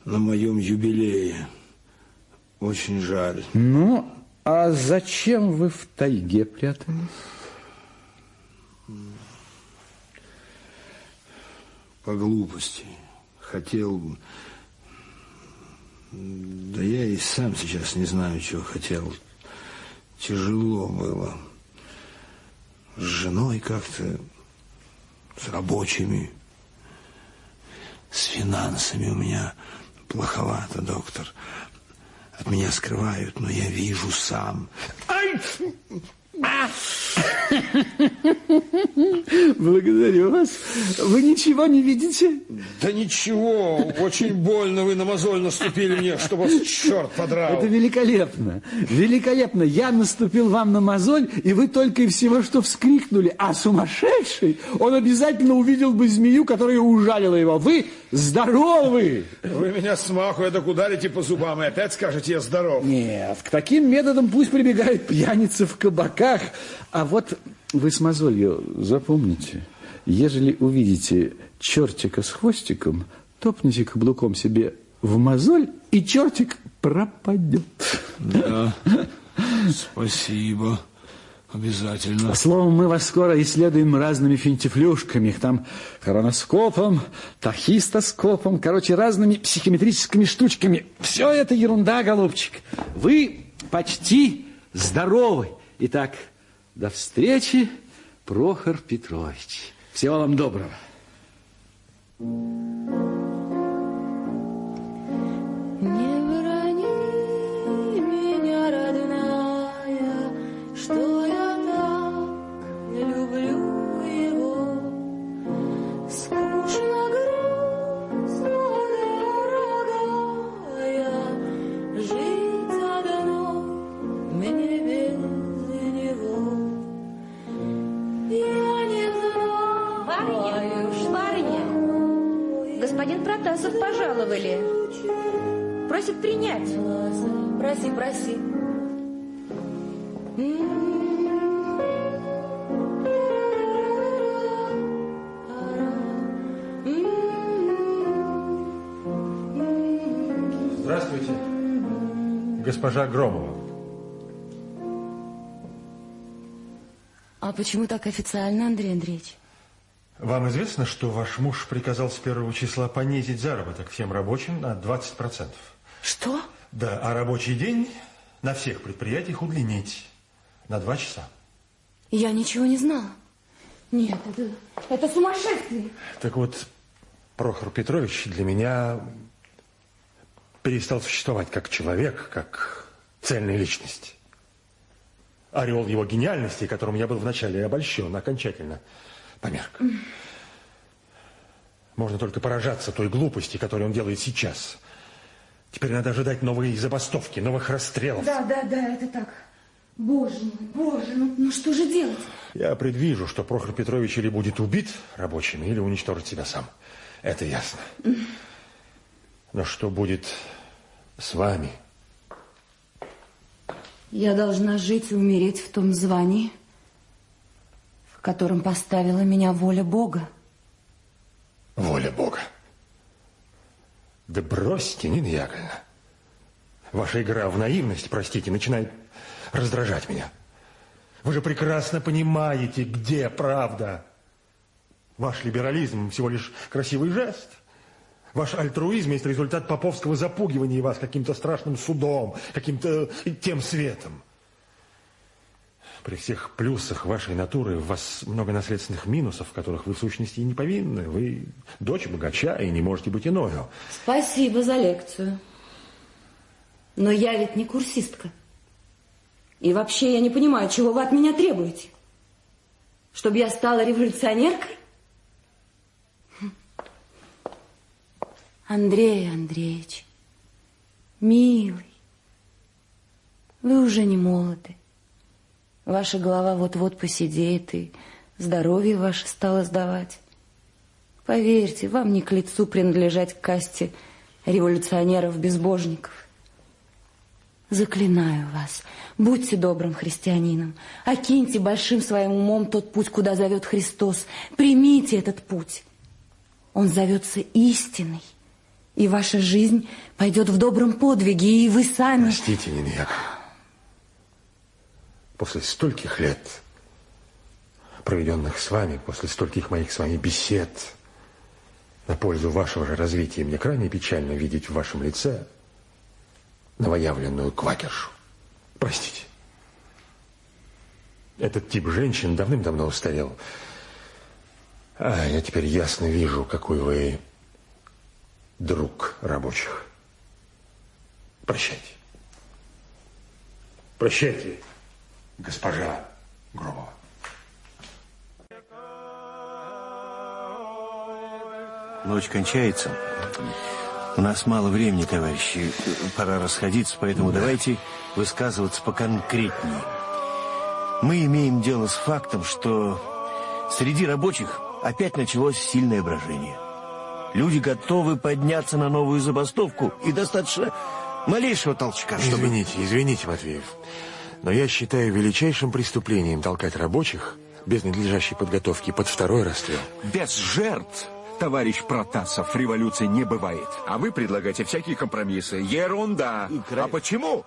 на моем юбилее. Очень жаль. Ну, а зачем вы в тайге прятались? По глупости. Хотел... Да я и сам сейчас не знаю, чего хотел. Тяжело было. С женой как-то, с рабочими, с финансами у меня плоховато, доктор. От меня скрывают, но я вижу сам. Ай! Благодарю вас. Вы ничего не видите? Да ничего, очень больно вы на мозоль наступили мне, чтобы вас черт подрал. Это великолепно, великолепно. Я наступил вам на мозоль, и вы только и всего что вскрикнули. А сумасшедший, он обязательно увидел бы змею, которая ужалила его. Вы здоровы! Вы меня смаху это ударите по зубам и опять скажете, я здоров. Нет, к таким методам пусть прибегают пьяницы в кабаках, а вот вы с мозолью запомните, ежели увидите чертика с хвостиком, топните каблуком себе в мозоль, и чертик пропадет. Да, спасибо. Обязательно. Словом, мы вас скоро исследуем разными финтифлюшками. Там хроноскопом, тахистоскопом, короче, разными психометрическими штучками. Все это ерунда, голубчик. Вы почти здоровы. Итак, до встречи, Прохор Петрович. Всего вам доброго. Не пожаловали. Просит принять. Проси, проси. Здравствуйте, госпожа Громова. А почему так официально, Андрей Андреевич? Вам известно, что ваш муж приказал с первого числа понизить заработок всем рабочим на 20%? Что? Да, а рабочий день на всех предприятиях удлинить на два часа. Я ничего не знала. Нет, это, это сумасшествие. Так вот, Прохор Петрович для меня перестал существовать как человек, как цельная личность. Ореол его гениальности, которым я был вначале обольщен, окончательно померк. Можно только поражаться той глупости, которую он делает сейчас. Теперь надо ожидать новые забастовки, новых расстрелов. Да, да, да, это так. Боже мой, боже, ну, ну что же делать? Я предвижу, что Прохор Петрович или будет убит рабочими, или уничтожит себя сам. Это ясно. Но что будет с вами? Я должна жить и умереть в том звании, в котором поставила меня воля Бога. Воля Бога. Да бросьте, Нина Яковлевна. Ваша игра в наивность, простите, начинает раздражать меня. Вы же прекрасно понимаете, где правда. Ваш либерализм всего лишь красивый жест. Ваш альтруизм есть результат поповского запугивания вас каким-то страшным судом, каким-то тем светом. При всех плюсах вашей натуры в вас много наследственных минусов, в которых вы в сущности и не повинны. Вы дочь богача и не можете быть иною. Спасибо за лекцию. Но я ведь не курсистка. И вообще я не понимаю, чего вы от меня требуете. Чтобы я стала революционеркой? Андрей Андреевич, милый, вы уже не молоды. Ваша голова вот-вот посидеет, и здоровье ваше стало сдавать. Поверьте, вам не к лицу принадлежать к касте революционеров-безбожников. Заклинаю вас, будьте добрым христианином, окиньте большим своим умом тот путь, куда зовет Христос. Примите этот путь. Он зовется истиной. И ваша жизнь пойдет в добром подвиге, и вы сами... Простите, Нина. После стольких лет, проведенных с вами, после стольких моих с вами бесед, на пользу вашего же развития, мне крайне печально видеть в вашем лице новоявленную квакершу. Простите. Этот тип женщин давным-давно устарел. А я теперь ясно вижу, какой вы друг рабочих. Прощайте. Прощайте, госпожа Громова. Ночь кончается. У нас мало времени, товарищи. Пора расходиться, поэтому давайте высказываться поконкретнее. Мы имеем дело с фактом, что среди рабочих опять началось сильное брожение. Люди готовы подняться на новую забастовку, и достаточно малейшего толчка, чтобы... Извините, извините, Матвеев, но я считаю величайшим преступлением толкать рабочих без надлежащей подготовки под второй расстрел. Без жертв, товарищ Протасов, революции не бывает. А вы предлагаете всякие компромиссы. Ерунда. А почему?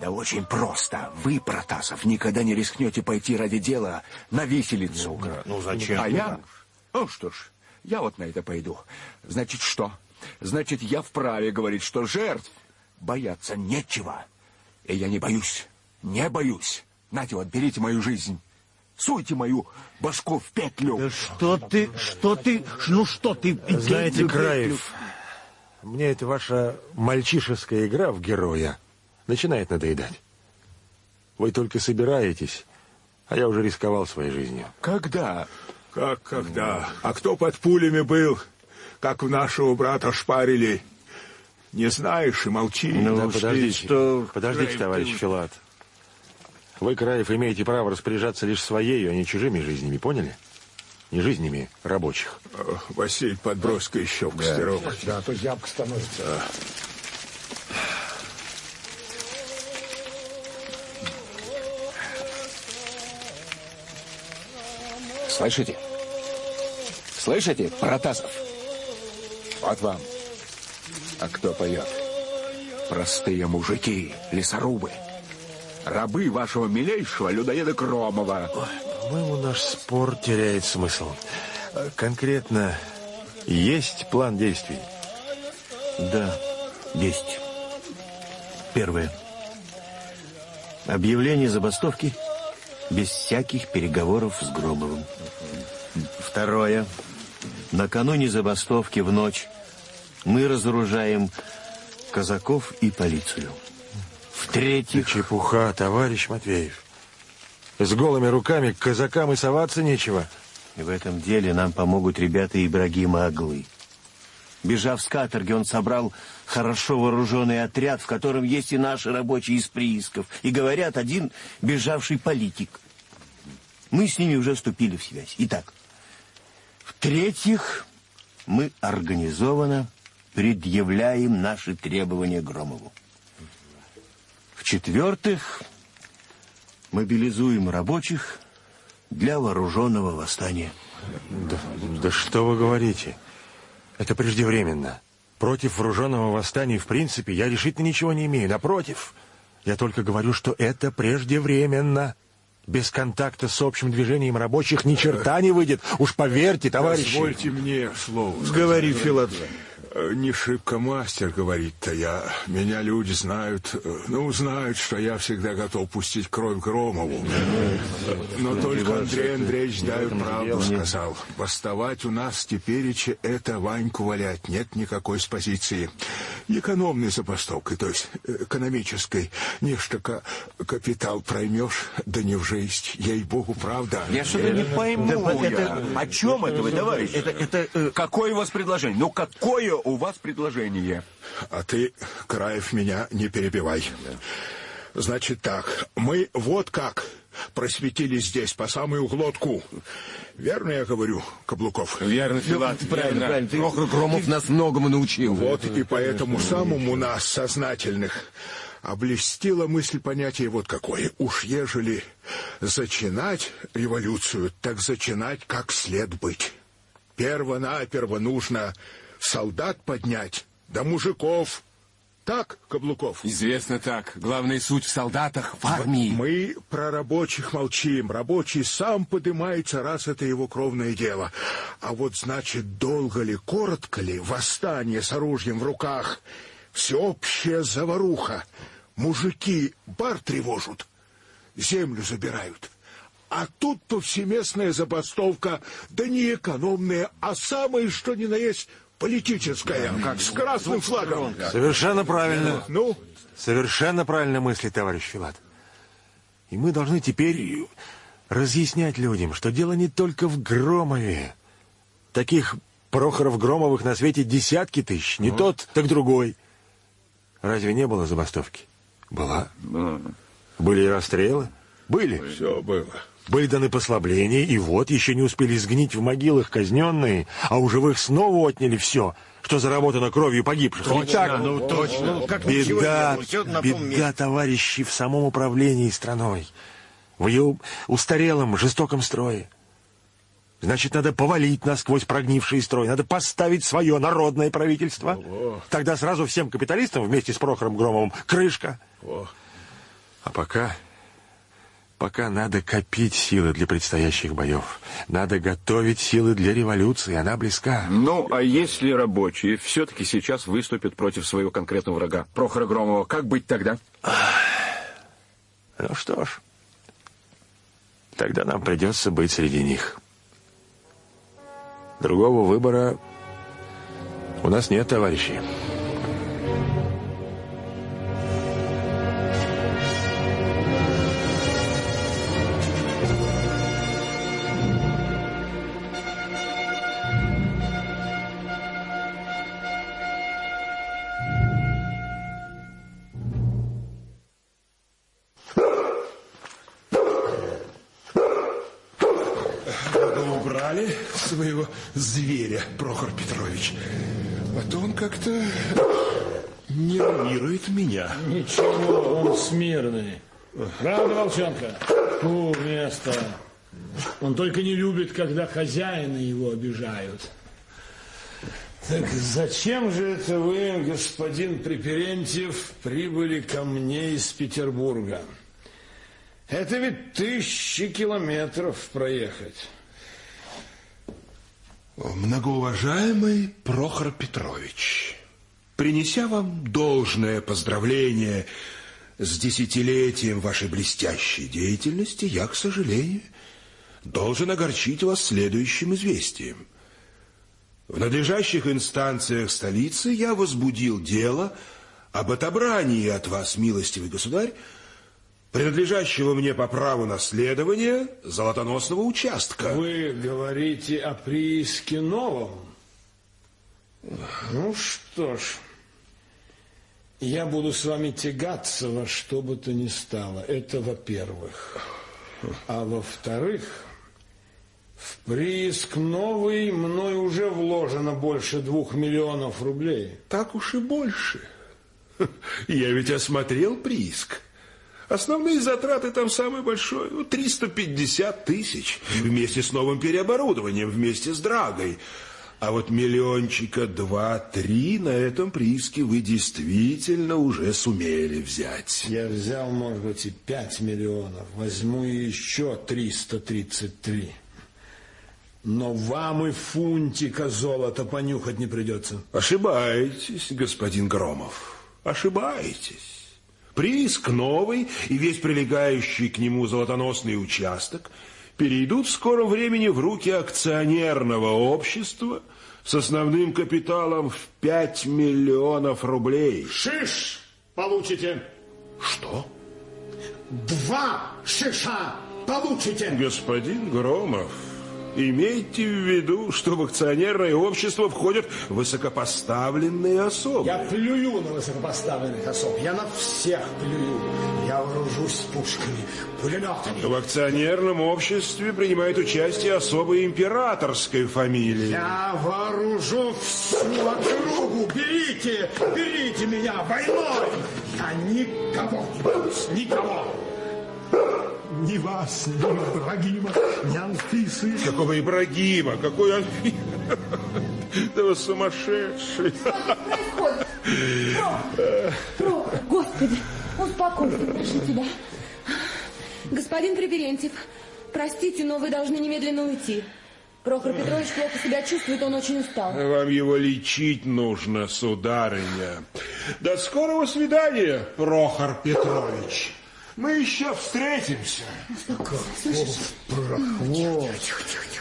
Да очень просто. Вы, Протасов, никогда не рискнете пойти ради дела на виселицу. Ну, зачем? А я? Ну что ж, я вот на это пойду. Значит, что? Значит, я вправе говорить, что жертв бояться нечего. И я не боюсь. Не боюсь. Нате вот, берите мою жизнь. Суйте мою башку в петлю. Да что ты, что ты, ну что ты... Знаете, Краев, мне эта ваша мальчишеская игра в героя начинает надоедать. Вы только собираетесь, а я уже рисковал своей жизнью. Когда? Как когда? А кто под пулями был? Как в нашего брата шпарили? Не знаешь и молчи. Ну, Да подождите, что... подождите, Краев, товарищ ты- Филат. Вы, Краев, имеете право распоряжаться лишь своей, а не чужими жизнями, поняли? не жизнями рабочих. Василий, подбрось-ка еще костерок. Да, а то зябко становится. Слышите? Слышите, Протасов? Вот вам. А кто поет? Простые мужики, лесорубы. Рабы вашего милейшего людоеда Громова. По-моему, наш спор теряет смысл. Конкретно есть план действий? Да, есть. Первое. Объявление забастовки без всяких переговоров с Громовым. Второе. Накануне забастовки в ночь мы разоружаем казаков и полицию. В-третьих... Чепуха, товарищ Матвеев. С голыми руками к казакам и соваться нечего. В этом деле нам помогут ребята Ибрагима Аглы. Бежав с каторги, он собрал хорошо вооруженный отряд, в котором есть и наши рабочие из приисков. И, говорят, один бежавший политик. Мы с ними уже вступили в связь. Итак, в-третьих, мы организованно предъявляем наши требования Громову. В-четвертых, мобилизуем рабочих для вооруженного восстания. Да, да что вы говорите? Это преждевременно. Против вооруженного восстания, в принципе, я решительно ничего не имею. Напротив, я только говорю, что это преждевременно. Без контакта с общим движением рабочих ни черта не выйдет. Уж поверьте, товарищи. Позвольте мне слово. Говори, Филат. Э, Не шибко мастер, говорит-то я. Меня люди знают, э, ну, знают, что я всегда готов пустить кровь Громову. Э, Но только Андрей Андреевич Дайв правду сказал. Бастовать у нас тепереча это Ваньку валять. Нет никакой с позиции. Экономной забастовкой, то есть э, экономической. Нечто ка- капитал проймешь, да не в жизнь. Ей-богу, правда. Я что-то не пойму. Да, я. это- О чем это вы, товарищ? Это, это, Какое у вас предложение? Ну, какое у вас предложение? А ты, Краев, меня не перебивай. Значит так, мы вот как просветили здесь по самую глотку. Верно я говорю, Каблуков? Верно, Филат, верно. Прохор Громов нас многому научил. Вот и поэтому самому нас, сознательных, облестила мысль понятия вот какое. Уж ежели зачинать революцию, так зачинать как след быть. Перво-наперво нужно солдат поднять, да мужиков. Так, Каблуков? Известно так. Главная суть в солдатах, в армии. Мы про рабочих молчим. Рабочий сам поднимается, раз это его кровное дело. А вот значит, долго ли, коротко ли, восстание с оружием в руках, всеобщая заваруха. Мужики бар тревожат, землю забирают. А тут повсеместная забастовка, да не экономная, а самое что ни на есть политическая, с красным флагом. Совершенно правильно. Ну? Совершенно правильно мысли, товарищ Филат. И мы должны теперь разъяснять людям, что дело не только в Громове. Таких Прохоров Громовых на свете десятки тысяч. Не тот, так другой. Разве не было забастовки? Была. Были и расстрелы? Были. Все было. Были даны послабления, и вот еще не успели сгнить в могилах казненные, а у живых снова отняли все, что заработано кровью погибших. Точно, так? ну, точно. Ну, как ничего беда, беда, товарищи, в самом управлении страной, в ее устарелом, жестоком строе. Значит, надо повалить насквозь прогнивший строй, надо поставить свое народное правительство. Тогда сразу всем капиталистам вместе с Прохором Громовым крышка. А пока... Пока надо копить силы для предстоящих боев. Надо готовить силы для революции. Она близка. Ну, а если рабочие все-таки сейчас выступят против своего конкретного врага, Прохора Громова, как быть тогда? Ну что ж, тогда нам придется быть среди них. Другого выбора у нас нет, товарищи. Зверя, Прохор Петрович? А то он как-то нервирует меня. Ничего, он смирный. Правда, волчонка? Фу, место. Он только не любит, когда хозяины его обижают. Так зачем же это вы, господин Приперентьев, прибыли ко мне из Петербурга? Это ведь тысячи километров проехать. Многоуважаемый Прохор Петрович, принеся вам должное поздравление с десятилетием вашей блестящей деятельности, я, к сожалению, должен огорчить вас следующим известием. В надлежащих инстанциях столицы я возбудил дело об отобрании от вас, милостивый государь, принадлежащего мне по праву наследования золотоносного участка. Вы говорите о прииске новом? Ну что ж, я буду с вами тягаться во что бы то ни стало. Это во-первых. А во-вторых, в прииск новый мной уже вложено больше двух миллионов рублей. Так уж и больше. [LAUGHS] Я ведь осмотрел прииск. Основные затраты там самые большой, ну, 350 тысяч. Вместе с новым переоборудованием, вместе с драгой. А вот миллиончика два-три на этом прииске вы действительно уже сумели взять. Я взял, может быть, и пять миллионов. Возьму еще 333. Но вам и фунтика золота понюхать не придется. Ошибаетесь, господин Громов, ошибаетесь. Прииск новый и весь прилегающий к нему золотоносный участок перейдут в скором времени в руки акционерного общества с основным капиталом в 5 миллионов рублей. Шиш получите. Что? Два шиша получите. Господин Громов, Имейте в виду, что в акционерное общество входят высокопоставленные особы. Я плюю на высокопоставленных особ. Я на всех плюю. Я вооружусь пушками, пулеметами. В акционерном обществе принимает участие особо императорской фамилии. Я вооружу всю округу. Берите, берите меня войной. Я никого не боюсь, никого. Ни вас, ни Ибрагима, ни Анфисы. Какого Ибрагима? Какой Анфисы? [LAUGHS] Да вы сумасшедший. происходит? Про, Господи, успокойся, прошу тебя. Господин Приперентьев, простите, но вы должны немедленно уйти. Прохор Петрович плохо себя чувствует, он очень устал. Вам его лечить нужно, сударыня. До скорого свидания, Прохор Петрович. Мы еще встретимся. Каков проход.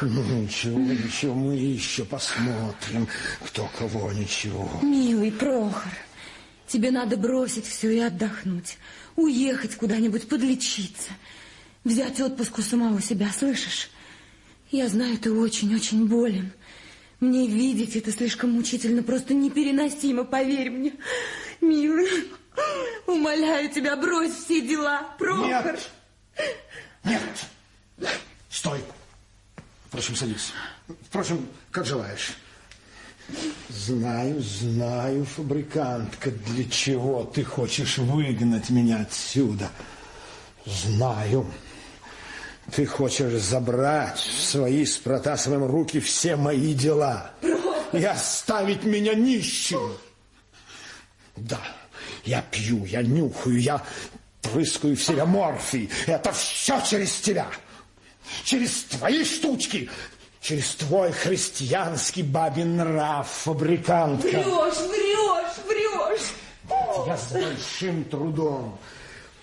Ну, ничего, ничего, мы еще посмотрим, кто кого, ничего. Милый Прохор, тебе надо бросить все и отдохнуть. Уехать куда-нибудь, подлечиться. Взять отпуск у самого себя, слышишь? Я знаю, ты очень-очень болен. Мне видеть это слишком мучительно, просто непереносимо, поверь мне. Милый, умоляю тебя, брось все дела, Прохор. Нет, нет, стой. Впрочем, садись. Впрочем, как желаешь. Знаю, знаю, фабрикантка, для чего ты хочешь выгнать меня отсюда. Знаю. Ты хочешь забрать в свои с Протасовым руки все мои дела и оставить меня нищим. Да, я пью, я нюхаю, я прыскаю в себя морфий. Это все через тебя. Через твои штучки. Через твой христианский бабин нрав, фабрикантка. Врешь, врешь, врешь. Я с большим трудом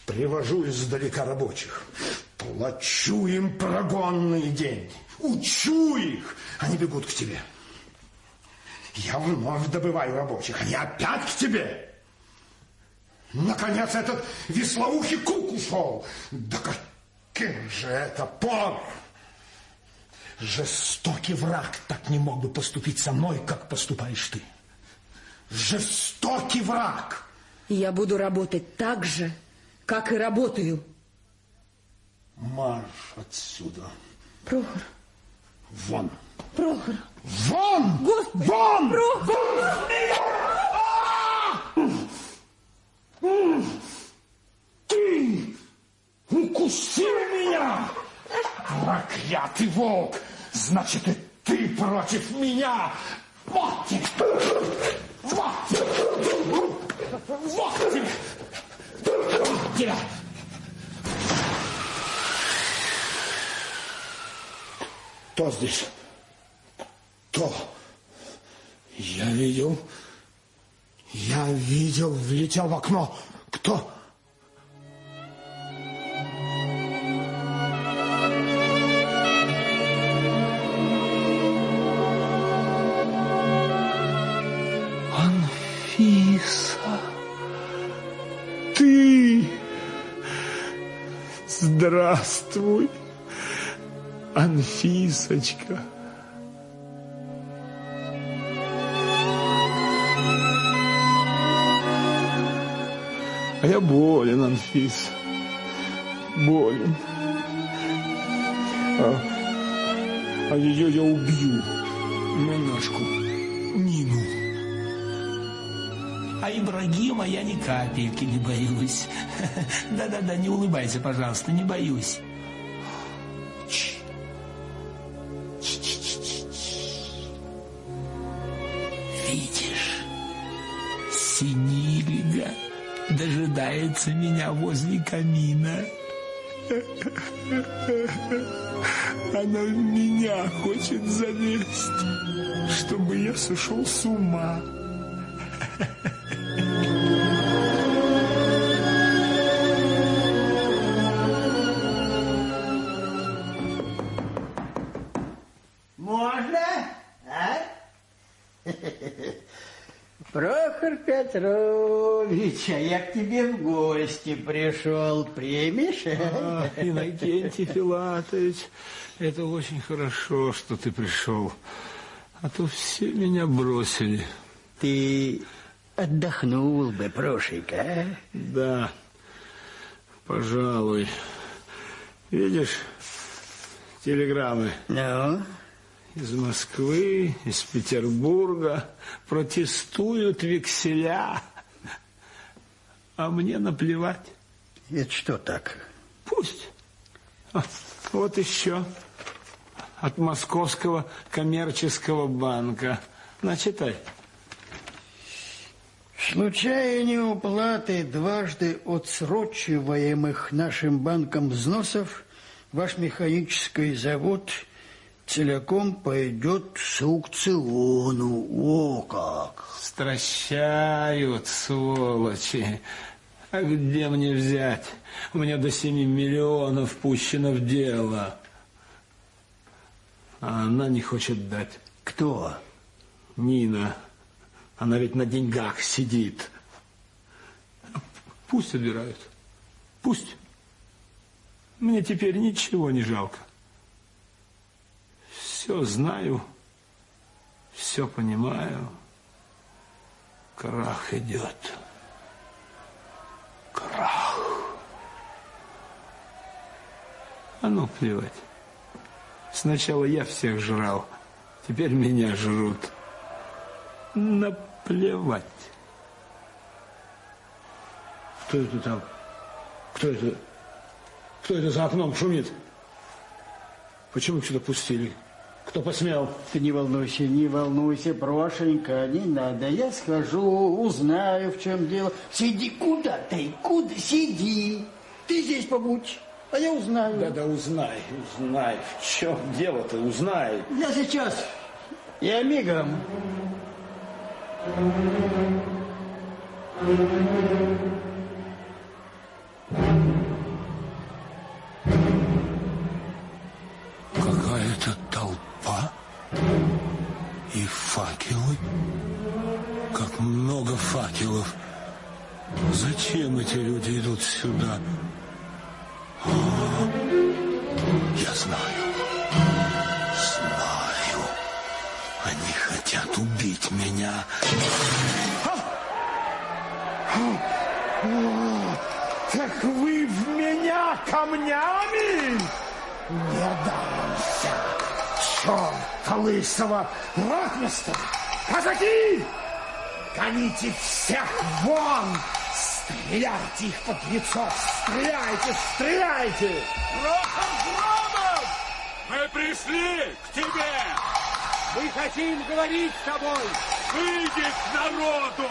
привожу издалека рабочих. Плачу им прогонные деньги. Учу их. Они бегут к тебе. Я вновь добываю рабочих. Они опять к тебе. Наконец этот веслоухий кук ушел. Да каким же это пор! Жестокий враг так не мог бы поступить со мной, как поступаешь ты. Жестокий враг! Я буду работать так же, как и работаю. Марш отсюда. Прохор. Вон! Прохор! Вон! Господи! Вон! Прохор! Вон! Ты укусил меня! Проклятый волк! Значит, и ты против меня! Вот тебе! Вот тебе! Кто здесь? Кто? Я видел. Я видел, влетел в окно. Кто? Анфиса. Ты. Здравствуй, Анфисочка. А я болен, Анфис. Болен. А, а ее я убью. Монашку. Нину. А Ибрагима я ни капельки не боюсь. [LAUGHS] Да-да-да, не улыбайся, пожалуйста, не боюсь. Дожидается меня возле камина. Она меня хочет залезть, чтобы я сошел с ума. Можно? А? [LAUGHS] Прохор Петрович, а я к тебе в гости пришел. Примешь? А, Иннокентий Филатович, это очень хорошо, что ты пришел. А то все меня бросили. Ты отдохнул бы, Прошенька, а? Да, пожалуй. Видишь, телеграммы. Ну? Из Москвы, из Петербурга протестуют векселя. А мне наплевать. Это что так? Пусть. А, Вот еще от Московского коммерческого банка. Начитай. В случае неуплаты дважды отсрочиваемых нашим банком взносов, ваш механический завод целиком пойдет с аукциону. О как! Стращают, сволочи. А где мне взять? У меня до семи миллионов пущено в дело. А она не хочет дать. Кто? Нина. Она ведь на деньгах сидит. Пусть отбирают. Пусть. Мне теперь ничего не жалко. Все знаю, все понимаю. Крах идет. А ну, плевать. Сначала я всех жрал, теперь меня жрут. Наплевать. Кто это там? Кто это? Кто это за окном шумит? Почему их сюда пустили? Кто посмел? Ты не волнуйся, не волнуйся, Прошенька, не надо. Я схожу, узнаю, в чем дело. Сиди куда ты, куда? Сиди. Ты здесь побудь, а я узнаю. Да-да, узнай, узнай. В чем дело-то, узнай. Я сейчас. Я мигом. Какая-то толпа и факелы. Как много факелов. Зачем эти люди идут сюда? Я знаю. Знаю. Они хотят убить меня. Так вы в меня камнями? Не дамся. черта лысого! Ротмистр! Казаки! Гоните всех вон! Стреляйте их под лицо! Стреляйте, стреляйте! Громов! Мы пришли к тебе! Мы хотим говорить с тобой! Выйди к народу!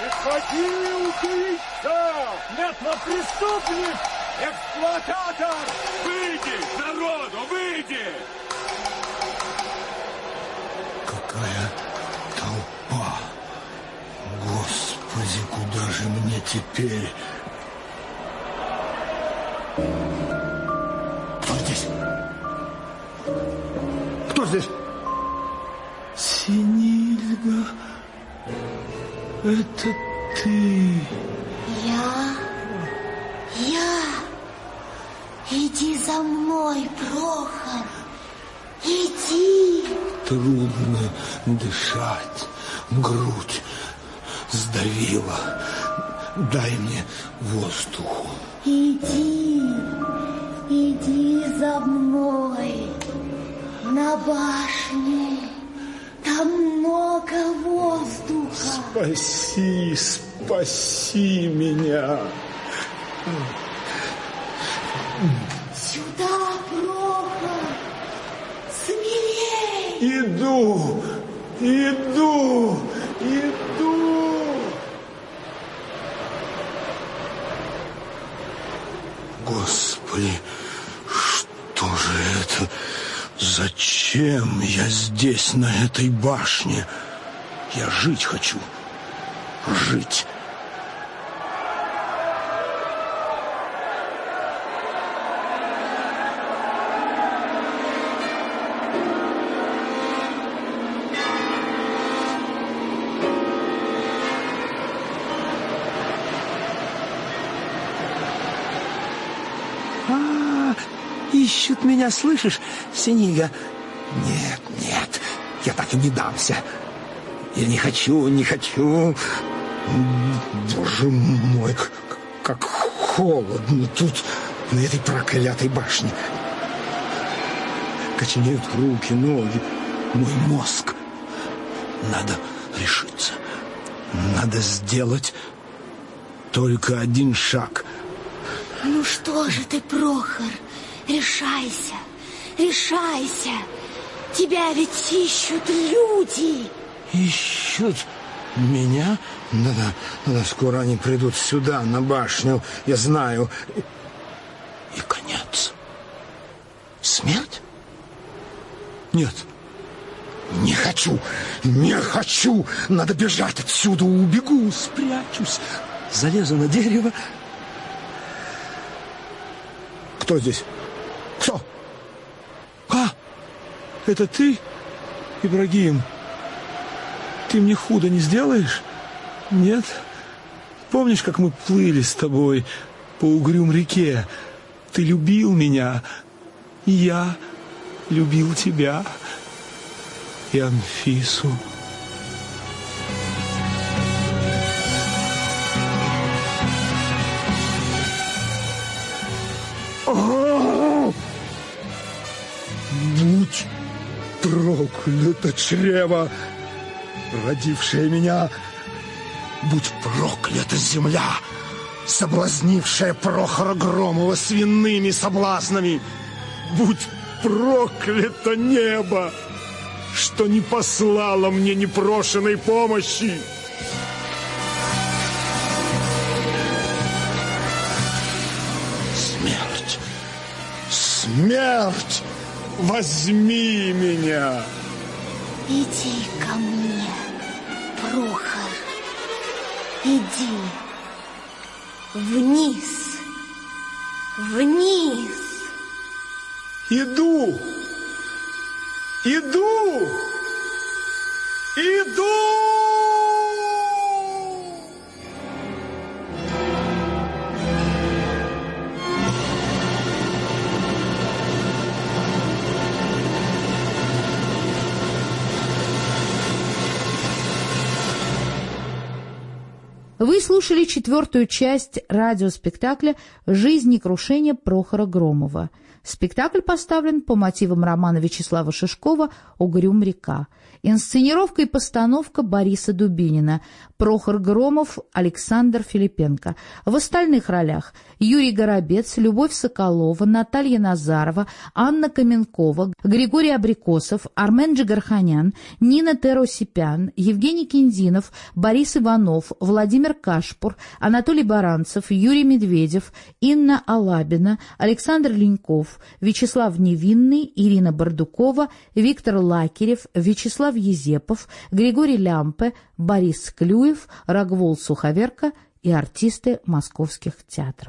Приходи, убийца! Нет, но преступник! Эксплуататор! Выйди к народу, выйди! Теперь? Кто здесь? Кто здесь? Синильга, это ты. Я? Я? Иди за мной, Прохор. Иди. Трудно дышать, грудь сдавила. Дай мне воздуху. Иди. Иди за мной. На башне. Там много воздуха. Спаси, спаси меня. Сюда, Прохор. Смелей. Иду, иду, иду. Господи, что же это? Зачем я здесь, на этой башне? Я жить хочу. Жить. А, ищут меня, слышишь, Синига? Нет, нет, я так и не дамся. Я не хочу, не хочу. Боже мой, как холодно тут, на этой проклятой башне. Коченеют руки, ноги, мой мозг. Надо решиться. Надо сделать только один шаг. Ну что же ты, Прохор, решайся, решайся. Тебя ведь ищут люди. Ищут меня? Да-да, да, скоро они придут сюда, на башню, я знаю. И конец. Смерть? Нет. Не хочу, не хочу. Надо бежать отсюда, убегу, спрячусь. Залезу на дерево. Кто здесь? Кто? А, это ты, Ибрагим? Ты мне худо не сделаешь? Нет? Помнишь, как мы плыли с тобой по угрюм реке? Ты любил меня, и я любил тебя и Анфису. Проклято чрево, родившее меня, будь проклята земля, соблазнившая Прохора Громова свиными соблазнами, будь проклято небо, что не послало мне непрошенной помощи. Смерть, смерть, возьми меня. Иди ко мне, Прохор. Иди вниз, вниз. Иду, иду, иду. Вы слушали четвертую часть радиоспектакля «Жизнь и крушение» Прохора Громова. Спектакль поставлен по мотивам романа Вячеслава Шишкова «Угрюм река». Инсценировка и постановка Бориса Дубинина, Прохор Громов, Александр Филипенко. В остальных ролях Юрий Горобец, Любовь Соколова, Наталья Назарова, Анна Каменкова, Григорий Абрикосов, Армен Джигарханян, Нина Теросипян, Евгений Киндинов, Борис Иванов, Владимир Кашпур, Анатолий Баранцев, Юрий Медведев, Инна Алабина, Александр Леньков, Вячеслав Невинный, Ирина Бардукова, Виктор Лакерев, Вячеслав Езепов, Григорий Лямпе, Борис Клюев, Рогвол Суховерка и артисты московских театров.